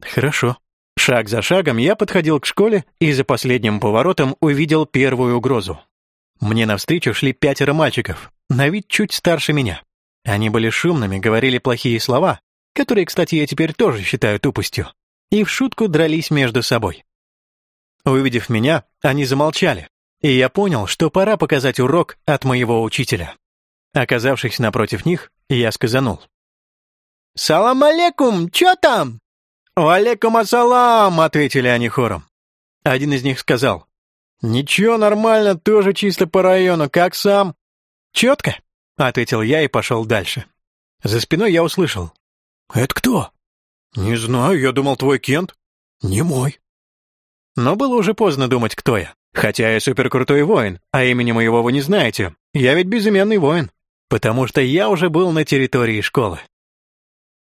Хорошо. Шаг за шагом я подходил к школе и за последним поворотом увидел первую угрозу. Мне навстречу шли пятеро мальчиков, на вид чуть старше меня. Они были шумными, говорили плохие слова, которые, кстати, я теперь тоже считаю тупостью, и в шутку дрались между собой. Увидев меня, они замолчали, и я понял, что пора показать урок от моего учителя. Оказавшись напротив них, я сказанул. «Салам алейкум, чё там?» «Валейкум ассалам!» — ответили они хором. Один из них сказал. «Ничего, нормально, тоже чисто по району, как сам?» «Четко», — ответил я и пошел дальше. За спиной я услышал. «Это кто?» «Не знаю, я думал, твой Кент». «Не мой». Но было уже поздно думать, кто я. Хотя я суперкрутой воин, а имени моего вы не знаете. Я ведь безымянный воин, потому что я уже был на территории школы.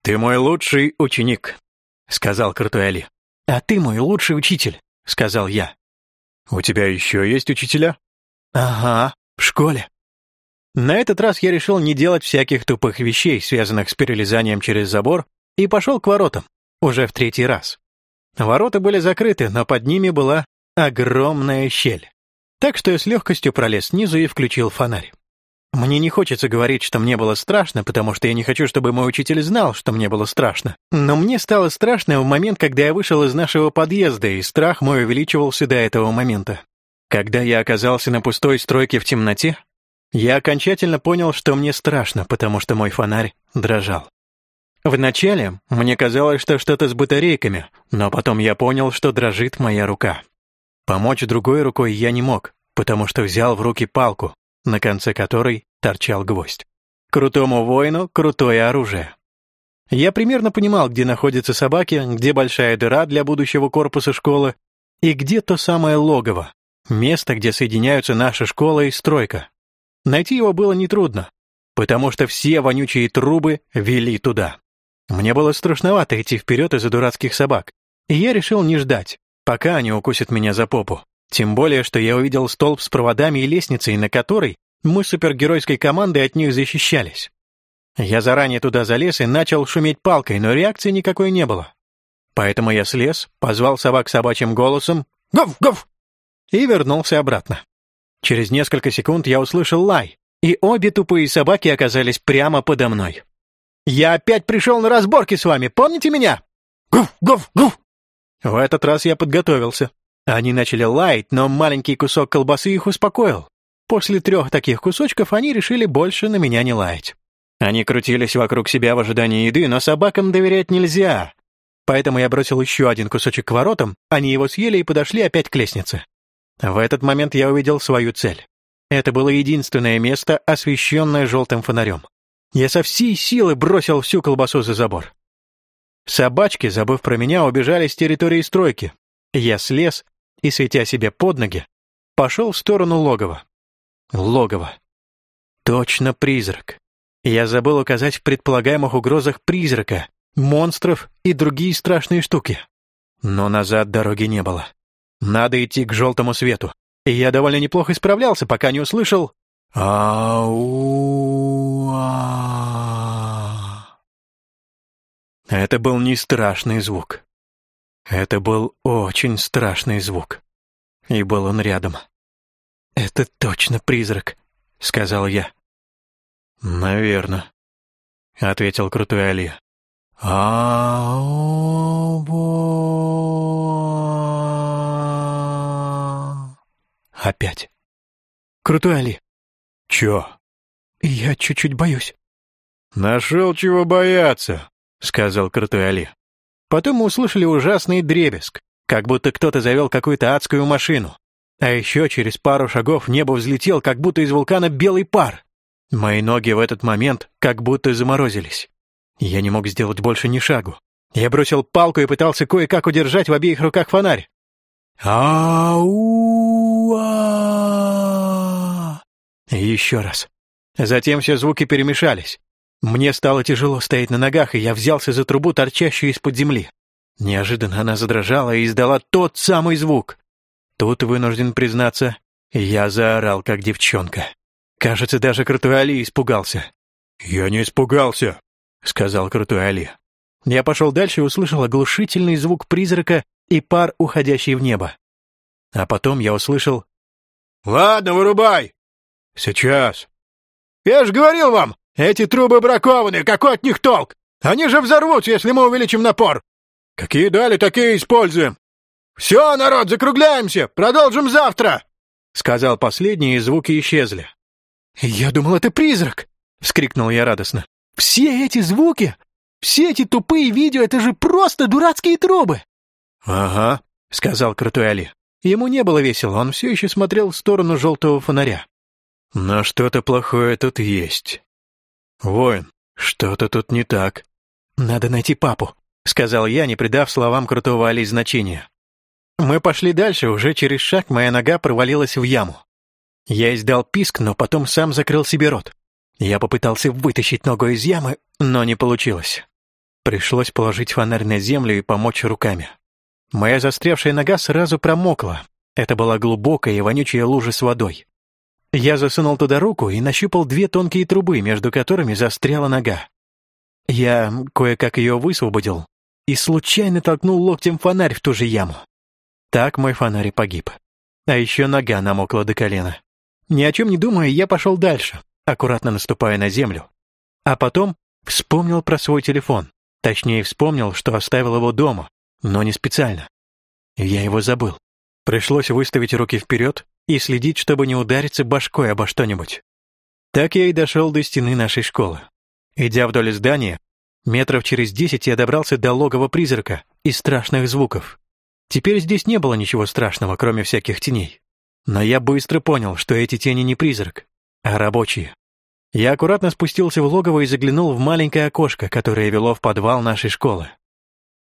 «Ты мой лучший ученик», — сказал крутой Али. «А ты мой лучший учитель», — сказал я. «У тебя еще есть учителя?» «Ага, в школе». На этот раз я решил не делать всяких тупых вещей, связанных с перелезанием через забор, и пошел к воротам, уже в третий раз. Ворота были закрыты, но под ними была огромная щель. Так что я с легкостью пролез снизу и включил фонарь. Мне не хочется говорить, что мне было страшно, потому что я не хочу, чтобы мой учитель знал, что мне было страшно. Но мне стало страшно в момент, когда я вышел из нашего подъезда, и страх мой увеличивался до этого момента. Когда я оказался на пустой стройке в темноте, я окончательно понял, что мне страшно, потому что мой фонарь дрожал. Вначале мне казалось, что что-то с батарейками, но потом я понял, что дрожит моя рука. Помочь другой рукой я не мог, потому что взял в руки палку, на конце которой торчал гвоздь. Крутому воину крутое оружие. Я примерно понимал, где находятся собаки, где большая дыра для будущего корпуса школы и где то самое логово, место, где соединяются наша школа и стройка. Найти его было нетрудно, потому что все вонючие трубы вели туда. Мне было страшновато идти вперед из-за дурацких собак, и я решил не ждать, пока они укусят меня за попу. Тем более, что я увидел столб с проводами и лестницей, на которой мы супергеройской командой от них защищались. Я заранее туда залез и начал шуметь палкой, но реакции никакой не было. Поэтому я слез, позвал собак собачьим голосом «Гов-гов!» и вернулся обратно. Через несколько секунд я услышал лай, и обе тупые собаки оказались прямо подо мной. «Я опять пришел на разборки с вами, помните меня?» «Гуф-гуф-гуф!» В этот раз я подготовился. Они начали лаять, но маленький кусок колбасы их успокоил. После трех таких кусочков они решили больше на меня не лаять. Они крутились вокруг себя в ожидании еды, но собакам доверять нельзя. Поэтому я бросил еще один кусочек к воротам, они его съели и подошли опять к лестнице. В этот момент я увидел свою цель. Это было единственное место, освещенное желтым фонарем. Я со всей силы бросил всю колбасу за забор. Собачки, забыв про меня, убежали с территории стройки. Я слез и, светя себе под ноги, пошел в сторону логова. Логово. Точно призрак. Я забыл указать в предполагаемых угрозах призрака, монстров и другие страшные штуки. Но назад дороги не было. Надо идти к желтому свету. И я довольно неплохо справлялся, пока не услышал «Ау-а». Это был не страшный звук. Это был очень страшный звук. И был он рядом. «Это точно призрак», — сказал я. «Наверно», — ответил крутой Али. Опять. «Крутой Али». «Чё?» «Я чуть-чуть боюсь». «Нашел чего бояться», — сказал крутой Али. Потом мы услышали ужасный дребезг, как будто кто-то завел какую-то адскую машину. А еще через пару шагов небо взлетел, как будто из вулкана белый пар. Мои ноги в этот момент как будто заморозились. Я не мог сделать больше ни шагу. Я бросил палку и пытался кое-как удержать в обеих руках фонарь. Ау-а! Еще раз. Затем все звуки перемешались. Мне стало тяжело стоять на ногах, и я взялся за трубу, торчащую из-под земли. Неожиданно она задрожала и издала тот самый звук. Тут, вынужден признаться, я заорал, как девчонка. Кажется, даже Крутой Али испугался. «Я не испугался», — сказал Крутой Али. Я пошел дальше и услышал оглушительный звук призрака и пар, уходящий в небо. А потом я услышал... «Ладно, вырубай!» «Сейчас!» «Я же говорил вам, эти трубы бракованы, какой от них толк? Они же взорвутся, если мы увеличим напор!» «Какие дали, такие используем!» «Все, народ, закругляемся! Продолжим завтра!» Сказал последний, и звуки исчезли. «Я думал, это призрак!» — вскрикнул я радостно. «Все эти звуки, все эти тупые видео — это же просто дурацкие трубы!» «Ага», — сказал Крутой Али. Ему не было весело, он все еще смотрел в сторону желтого фонаря. «Но что-то плохое тут есть. Воин, что-то тут не так». «Надо найти папу», — сказал я, не придав словам Крутого Али значения. Мы пошли дальше, уже через шаг моя нога провалилась в яму. Я издал писк, но потом сам закрыл себе рот. Я попытался вытащить ногу из ямы, но не получилось. Пришлось положить фонарь на землю и помочь руками. Моя застрявшая нога сразу промокла. Это была глубокая и вонючая лужа с водой. Я засунул туда руку и нащупал две тонкие трубы, между которыми застряла нога. Я кое-как ее высвободил и случайно толкнул локтем фонарь в ту же яму. Так мой фонарь и погиб. А еще нога намокла до колена. Ни о чем не думая, я пошел дальше, аккуратно наступая на землю. А потом вспомнил про свой телефон. Точнее, вспомнил, что оставил его дома, но не специально. Я его забыл. Пришлось выставить руки вперед и следить, чтобы не удариться башкой обо что-нибудь. Так я и дошел до стены нашей школы. Идя вдоль здания, метров через десять я добрался до логова призрака и страшных звуков. Теперь здесь не было ничего страшного, кроме всяких теней. Но я быстро понял, что эти тени не призрак, а рабочие. Я аккуратно спустился в логово и заглянул в маленькое окошко, которое вело в подвал нашей школы.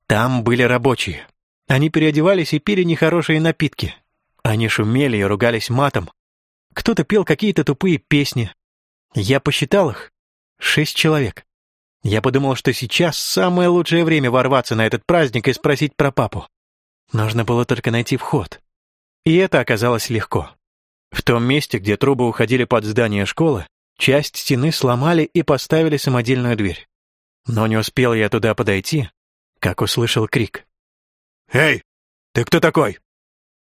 Там были рабочие. Они переодевались и пили нехорошие напитки. Они шумели и ругались матом. Кто-то пел какие-то тупые песни. Я посчитал их. Шесть человек. Я подумал, что сейчас самое лучшее время ворваться на этот праздник и спросить про папу. Нужно было только найти вход. И это оказалось легко. В том месте, где трубы уходили под здание школы, часть стены сломали и поставили самодельную дверь. Но не успел я туда подойти, как услышал крик. «Эй, ты кто такой?»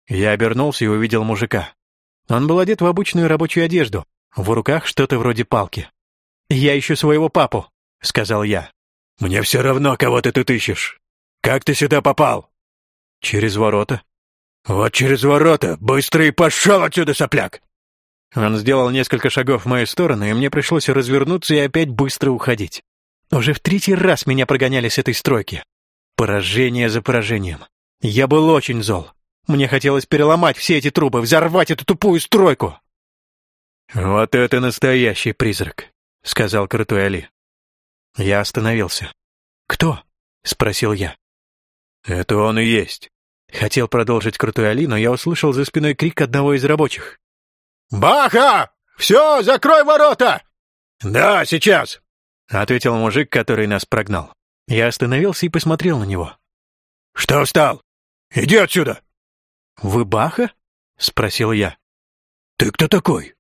Я обернулся и увидел мужика. Он был одет в обычную рабочую одежду, в руках что-то вроде палки. «Я ищу своего папу», — сказал я. «Мне все равно, кого ты тут ищешь. Как ты сюда попал?» «Через ворота». «Вот через ворота! Быстро и пошел отсюда, сопляк!» Он сделал несколько шагов в мою сторону, и мне пришлось развернуться и опять быстро уходить. Уже в третий раз меня прогоняли с этой стройки. Поражение за поражением. Я был очень зол. Мне хотелось переломать все эти трубы, взорвать эту тупую стройку. «Вот это настоящий призрак», — сказал крутой Али. Я остановился. «Кто?» — спросил я. «Это он и есть». Хотел продолжить крутой Али, но я услышал за спиной крик одного из рабочих. «Баха! Все, закрой ворота!» «Да, сейчас!» — ответил мужик, который нас прогнал. Я остановился и посмотрел на него. «Что встал? Иди отсюда!» «Вы Баха?» — спросил я. «Ты кто такой?»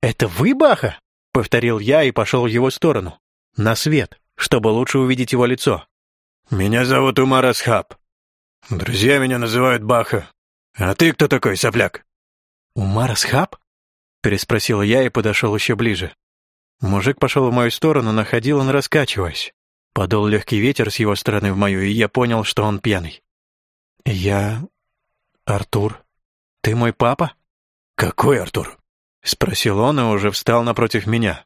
«Это вы Баха?» — повторил я и пошел в его сторону. На свет, чтобы лучше увидеть его лицо. «Меня зовут Умар Асхаб. Друзья меня называют Баха. А ты кто такой, сопляк?» «Умар Асхаб?» — переспросил я и подошел еще ближе. Мужик пошел в мою сторону, но ходил он раскачиваясь. Подул легкий ветер с его стороны в мою, и я понял, что он пьяный. «Я... Артур. Ты мой папа?» «Какой Артур?» — спросил он и уже встал напротив меня.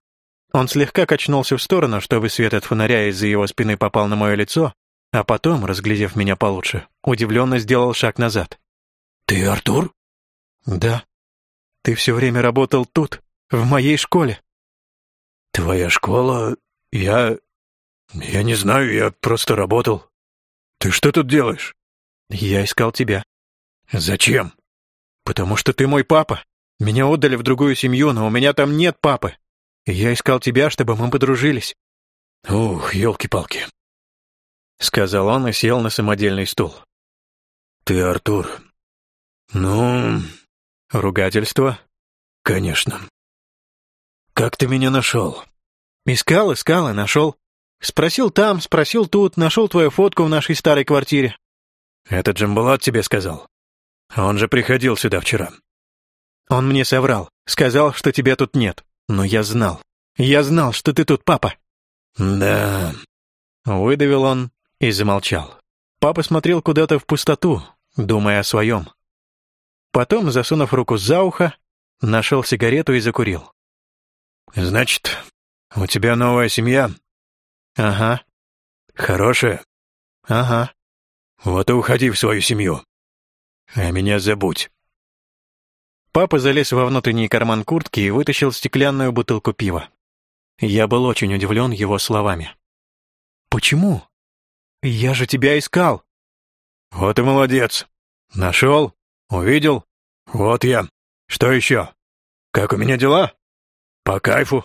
Он слегка качнулся в сторону, чтобы свет от фонаря из-за его спины попал на мое лицо, а потом, разглядев меня получше, удивленно сделал шаг назад. «Ты Артур?» «Да. Ты все время работал тут, в моей школе». «Твоя школа? Я... Я не знаю, я просто работал. Ты что тут делаешь?» «Я искал тебя». «Зачем?» «Потому что ты мой папа. Меня отдали в другую семью, но у меня там нет папы. И я искал тебя, чтобы мы подружились». «Ух, елки-палки», — сказал он и сел на самодельный стул. «Ты Артур. Ну...» «Ругательство?» «Конечно. Как ты меня нашел?» «Искал, искал и нашел. Спросил там, спросил тут, нашел твою фотку в нашей старой квартире». «Это Джамбулат тебе сказал? Он же приходил сюда вчера». «Он мне соврал. Сказал, что тебя тут нет. Но я знал. Я знал, что ты тут, папа». «Да...» Выдавил он и замолчал. Папа смотрел куда-то в пустоту, думая о своем. Потом, засунув руку за ухо, нашел сигарету и закурил. «Значит, у тебя новая семья?» «Ага». «Хорошая?» «Ага». Вот и уходи в свою семью. А меня забудь. Папа залез во внутренний карман куртки и вытащил стеклянную бутылку пива. Я был очень удивлен его словами. «Почему? Я же тебя искал». «Вот и молодец. Нашел? Увидел? Вот я. Что еще? Как у меня дела? По кайфу.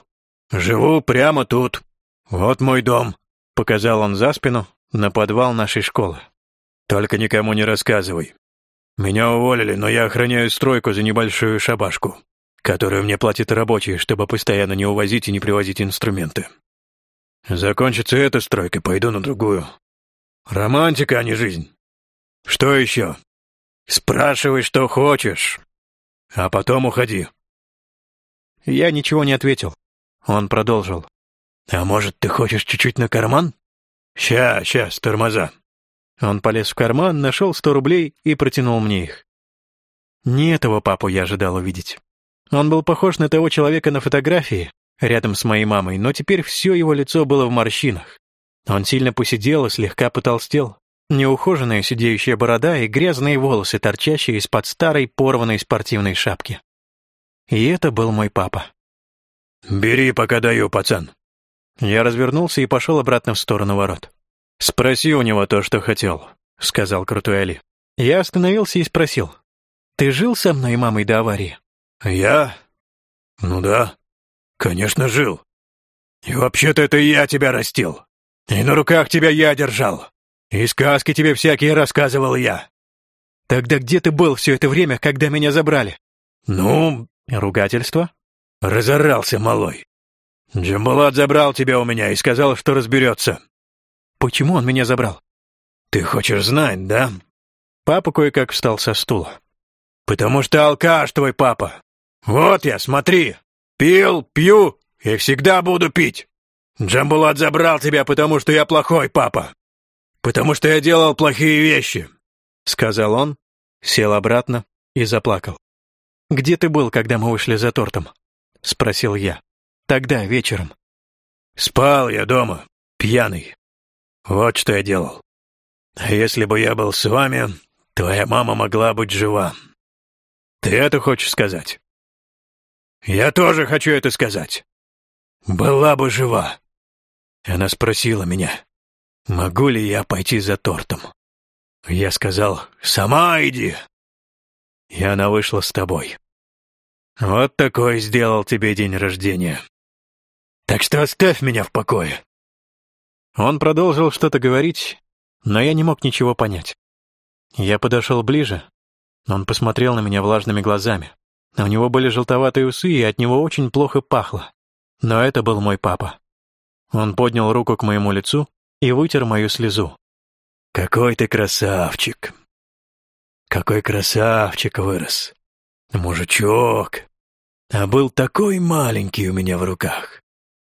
Живу прямо тут. Вот мой дом», — показал он за спину на подвал нашей школы. Только никому не рассказывай. Меня уволили, но я охраняю стройку за небольшую шабашку, которую мне платят рабочие, чтобы постоянно не увозить и не привозить инструменты. Закончится эта стройка, пойду на другую. Романтика, а не жизнь. Что еще? Спрашивай, что хочешь, а потом уходи. Я ничего не ответил. Он продолжил. А может, ты хочешь чуть-чуть на карман? Ща, щас, тормоза. Он полез в карман, нашел сто рублей и протянул мне их. Не этого папу я ожидал увидеть. Он был похож на того человека на фотографии, рядом с моей мамой, но теперь все его лицо было в морщинах. Он сильно посидел и слегка потолстел. Неухоженная сидеющая борода и грязные волосы, торчащие из-под старой порванной спортивной шапки. И это был мой папа. «Бери, пока даю, пацан». Я развернулся и пошел обратно в сторону ворот. «Спроси у него то, что хотел», — сказал крутой Али. Я остановился и спросил. «Ты жил со мной и мамой до аварии?» «Я? Ну да, конечно, жил. И вообще-то это я тебя растил. И на руках тебя я держал. И сказки тебе всякие рассказывал я». «Тогда где ты был все это время, когда меня забрали?» «Ну...» «Ругательство?» «Разорался, малой. Джамбулат забрал тебя у меня и сказал, что разберется». «Почему он меня забрал?» «Ты хочешь знать, да?» Папа кое-как встал со стула. «Потому что алкаш твой папа. Вот я, смотри. Пил, пью и всегда буду пить. Джамбулат забрал тебя, потому что я плохой папа. Потому что я делал плохие вещи», — сказал он, сел обратно и заплакал. «Где ты был, когда мы вышли за тортом?» — спросил я. «Тогда, вечером». «Спал я дома, пьяный. Вот что я делал. Если бы я был с вами, твоя мама могла быть жива. Ты это хочешь сказать?» «Я тоже хочу это сказать. Была бы жива». Она спросила меня, могу ли я пойти за тортом. Я сказал, «Сама иди». И она вышла с тобой. Вот такой сделал тебе день рождения. Так что оставь меня в покое. Он продолжил что-то говорить, но я не мог ничего понять. Я подошел ближе. Он посмотрел на меня влажными глазами. У него были желтоватые усы, и от него очень плохо пахло. Но это был мой папа. Он поднял руку к моему лицу и вытер мою слезу. «Какой ты красавчик! Какой красавчик вырос! Мужичок! А был такой маленький у меня в руках!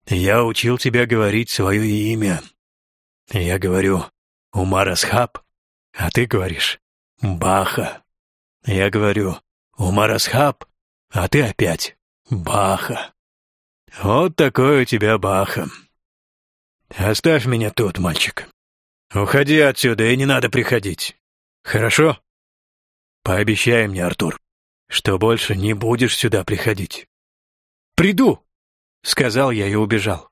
Я учил тебя говорить свое имя. Я говорю Умар Асхаб, а ты говоришь Баха. Я говорю Умар Асхаб, а ты опять Баха. Вот такой у тебя Баха. Оставь меня тут, мальчик. Уходи отсюда и не надо приходить. Хорошо? Пообещай мне, Артур, что больше не будешь сюда приходить. Приду, сказал я и убежал.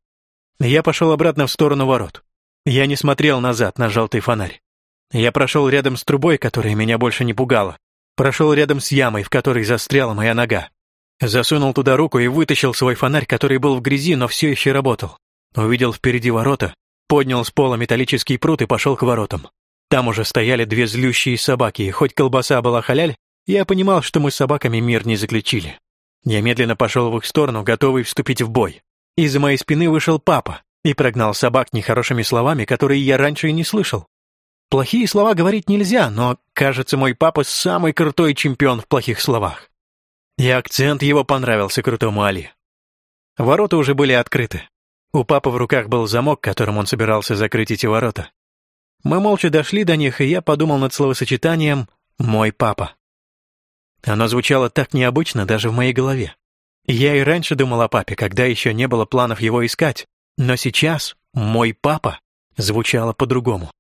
Я пошел обратно в сторону ворот. Я не смотрел назад на желтый фонарь. Я прошел рядом с трубой, которая меня больше не пугала. Прошел рядом с ямой, в которой застряла моя нога. Засунул туда руку и вытащил свой фонарь, который был в грязи, но все еще работал. Увидел впереди ворота, поднял с пола металлический прут и пошел к воротам. Там уже стояли две злющие собаки, и хоть колбаса была халяль, я понимал, что мы с собаками мир не заключили. Я медленно пошел в их сторону, готовый вступить в бой. Из-за моей спины вышел папа и прогнал собак нехорошими словами, которые я раньше и не слышал. Плохие слова говорить нельзя, но, кажется, мой папа самый крутой чемпион в плохих словах. И акцент его понравился крутому Али. Ворота уже были открыты. У папы в руках был замок, которым он собирался закрыть эти ворота. Мы молча дошли до них, и я подумал над словосочетанием «мой папа». Оно звучало так необычно даже в моей голове. Я и раньше думал о папе, когда еще не было планов его искать, но сейчас «мой папа» звучало по-другому.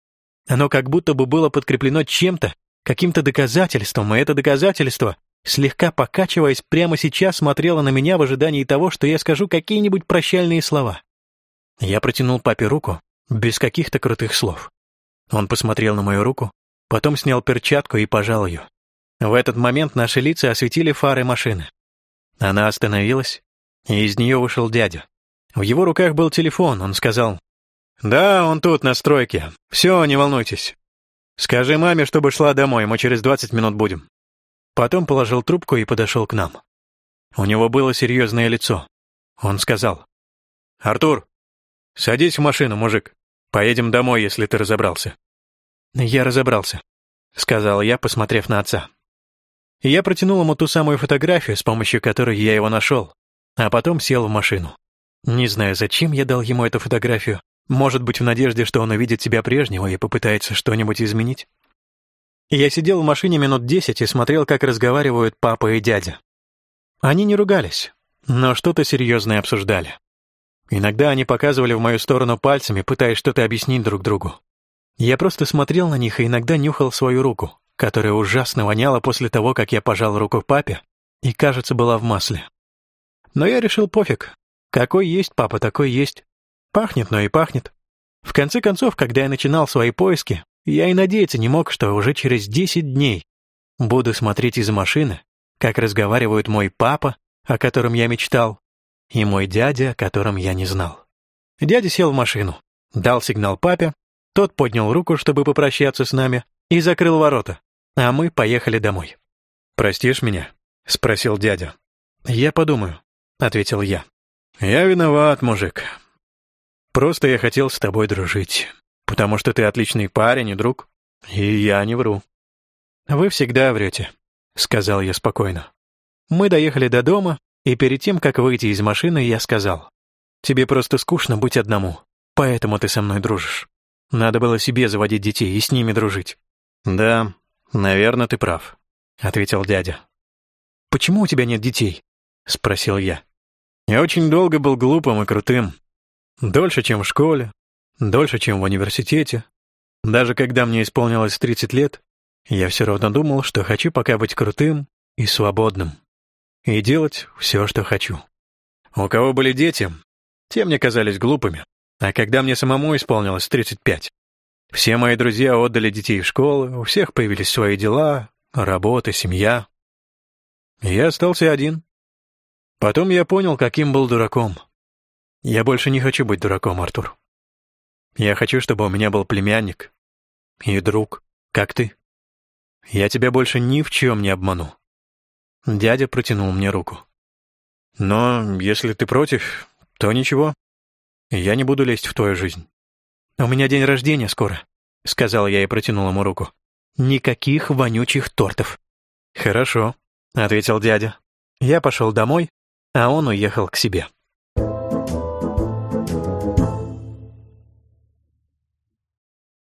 Оно как будто бы было подкреплено чем-то, каким-то доказательством, и это доказательство, слегка покачиваясь, прямо сейчас смотрело на меня в ожидании того, что я скажу какие-нибудь прощальные слова. Я протянул папе руку, без каких-то крутых слов. Он посмотрел на мою руку, потом снял перчатку и пожал ее. В этот момент наши лица осветили фары машины. Она остановилась, и из нее вышел дядя. В его руках был телефон, он сказал, «Да, он тут, на стройке. Все, не волнуйтесь». «Скажи маме, чтобы шла домой, мы через двадцать минут будем». Потом положил трубку и подошел к нам. У него было серьезное лицо. Он сказал, «Артур, садись в машину, мужик. Поедем домой, если ты разобрался». «Я разобрался», — сказал я, посмотрев на отца. Я протянул ему ту самую фотографию, с помощью которой я его нашел, а потом сел в машину. Не знаю, зачем я дал ему эту фотографию. Может быть, в надежде, что он увидит себя прежнего и попытается что-нибудь изменить. Я сидел в машине минут десять и смотрел, как разговаривают папа и дядя. Они не ругались, но что-то серьезное обсуждали. Иногда они показывали в мою сторону пальцами, пытаясь что-то объяснить друг другу. Я просто смотрел на них и иногда нюхал свою руку, которая ужасно воняла после того, как я пожал руку папе и, кажется, была в масле. Но я решил пофиг. Какой есть папа, такой есть. Пахнет, но и пахнет. В конце концов, когда я начинал свои поиски, я и надеяться не мог, что уже через десять дней буду смотреть из машины, как разговаривают мой папа, о котором я мечтал, и мой дядя, о котором я не знал. Дядя сел в машину, дал сигнал папе, тот поднял руку, чтобы попрощаться с нами, и закрыл ворота а мы поехали домой. «Простишь меня?» — спросил дядя. «Я подумаю», — ответил я. «Я виноват, мужик. Просто я хотел с тобой дружить, потому что ты отличный парень и друг, и я не вру». «Вы всегда врете», — сказал я спокойно. Мы доехали до дома, и перед тем, как выйти из машины, я сказал, «Тебе просто скучно быть одному, поэтому ты со мной дружишь. Надо было себе заводить детей и с ними дружить». «Да, «Наверное, ты прав», — ответил дядя. «Почему у тебя нет детей?» — спросил я. «Я очень долго был глупым и крутым. Дольше, чем в школе, дольше, чем в университете. Даже когда мне исполнилось 30 лет, я все равно думал, что хочу пока быть крутым и свободным. И делать все, что хочу. У кого были дети, те мне казались глупыми. А когда мне самому исполнилось 35, все мои друзья отдали детей в школы, у всех появились свои дела, работа, семья. я остался один. Потом я понял, каким был дураком. Я больше не хочу быть дураком, Артур. Я хочу, чтобы у меня был племянник и друг, как ты. Я тебя больше ни в чем не обману. Дядя протянул мне руку. Но если ты против, то ничего. Я не буду лезть в твою жизнь. «У меня день рождения скоро», — сказал я и протянул ему руку. «Никаких вонючих тортов». «Хорошо», — ответил дядя. Я пошел домой, а он уехал к себе.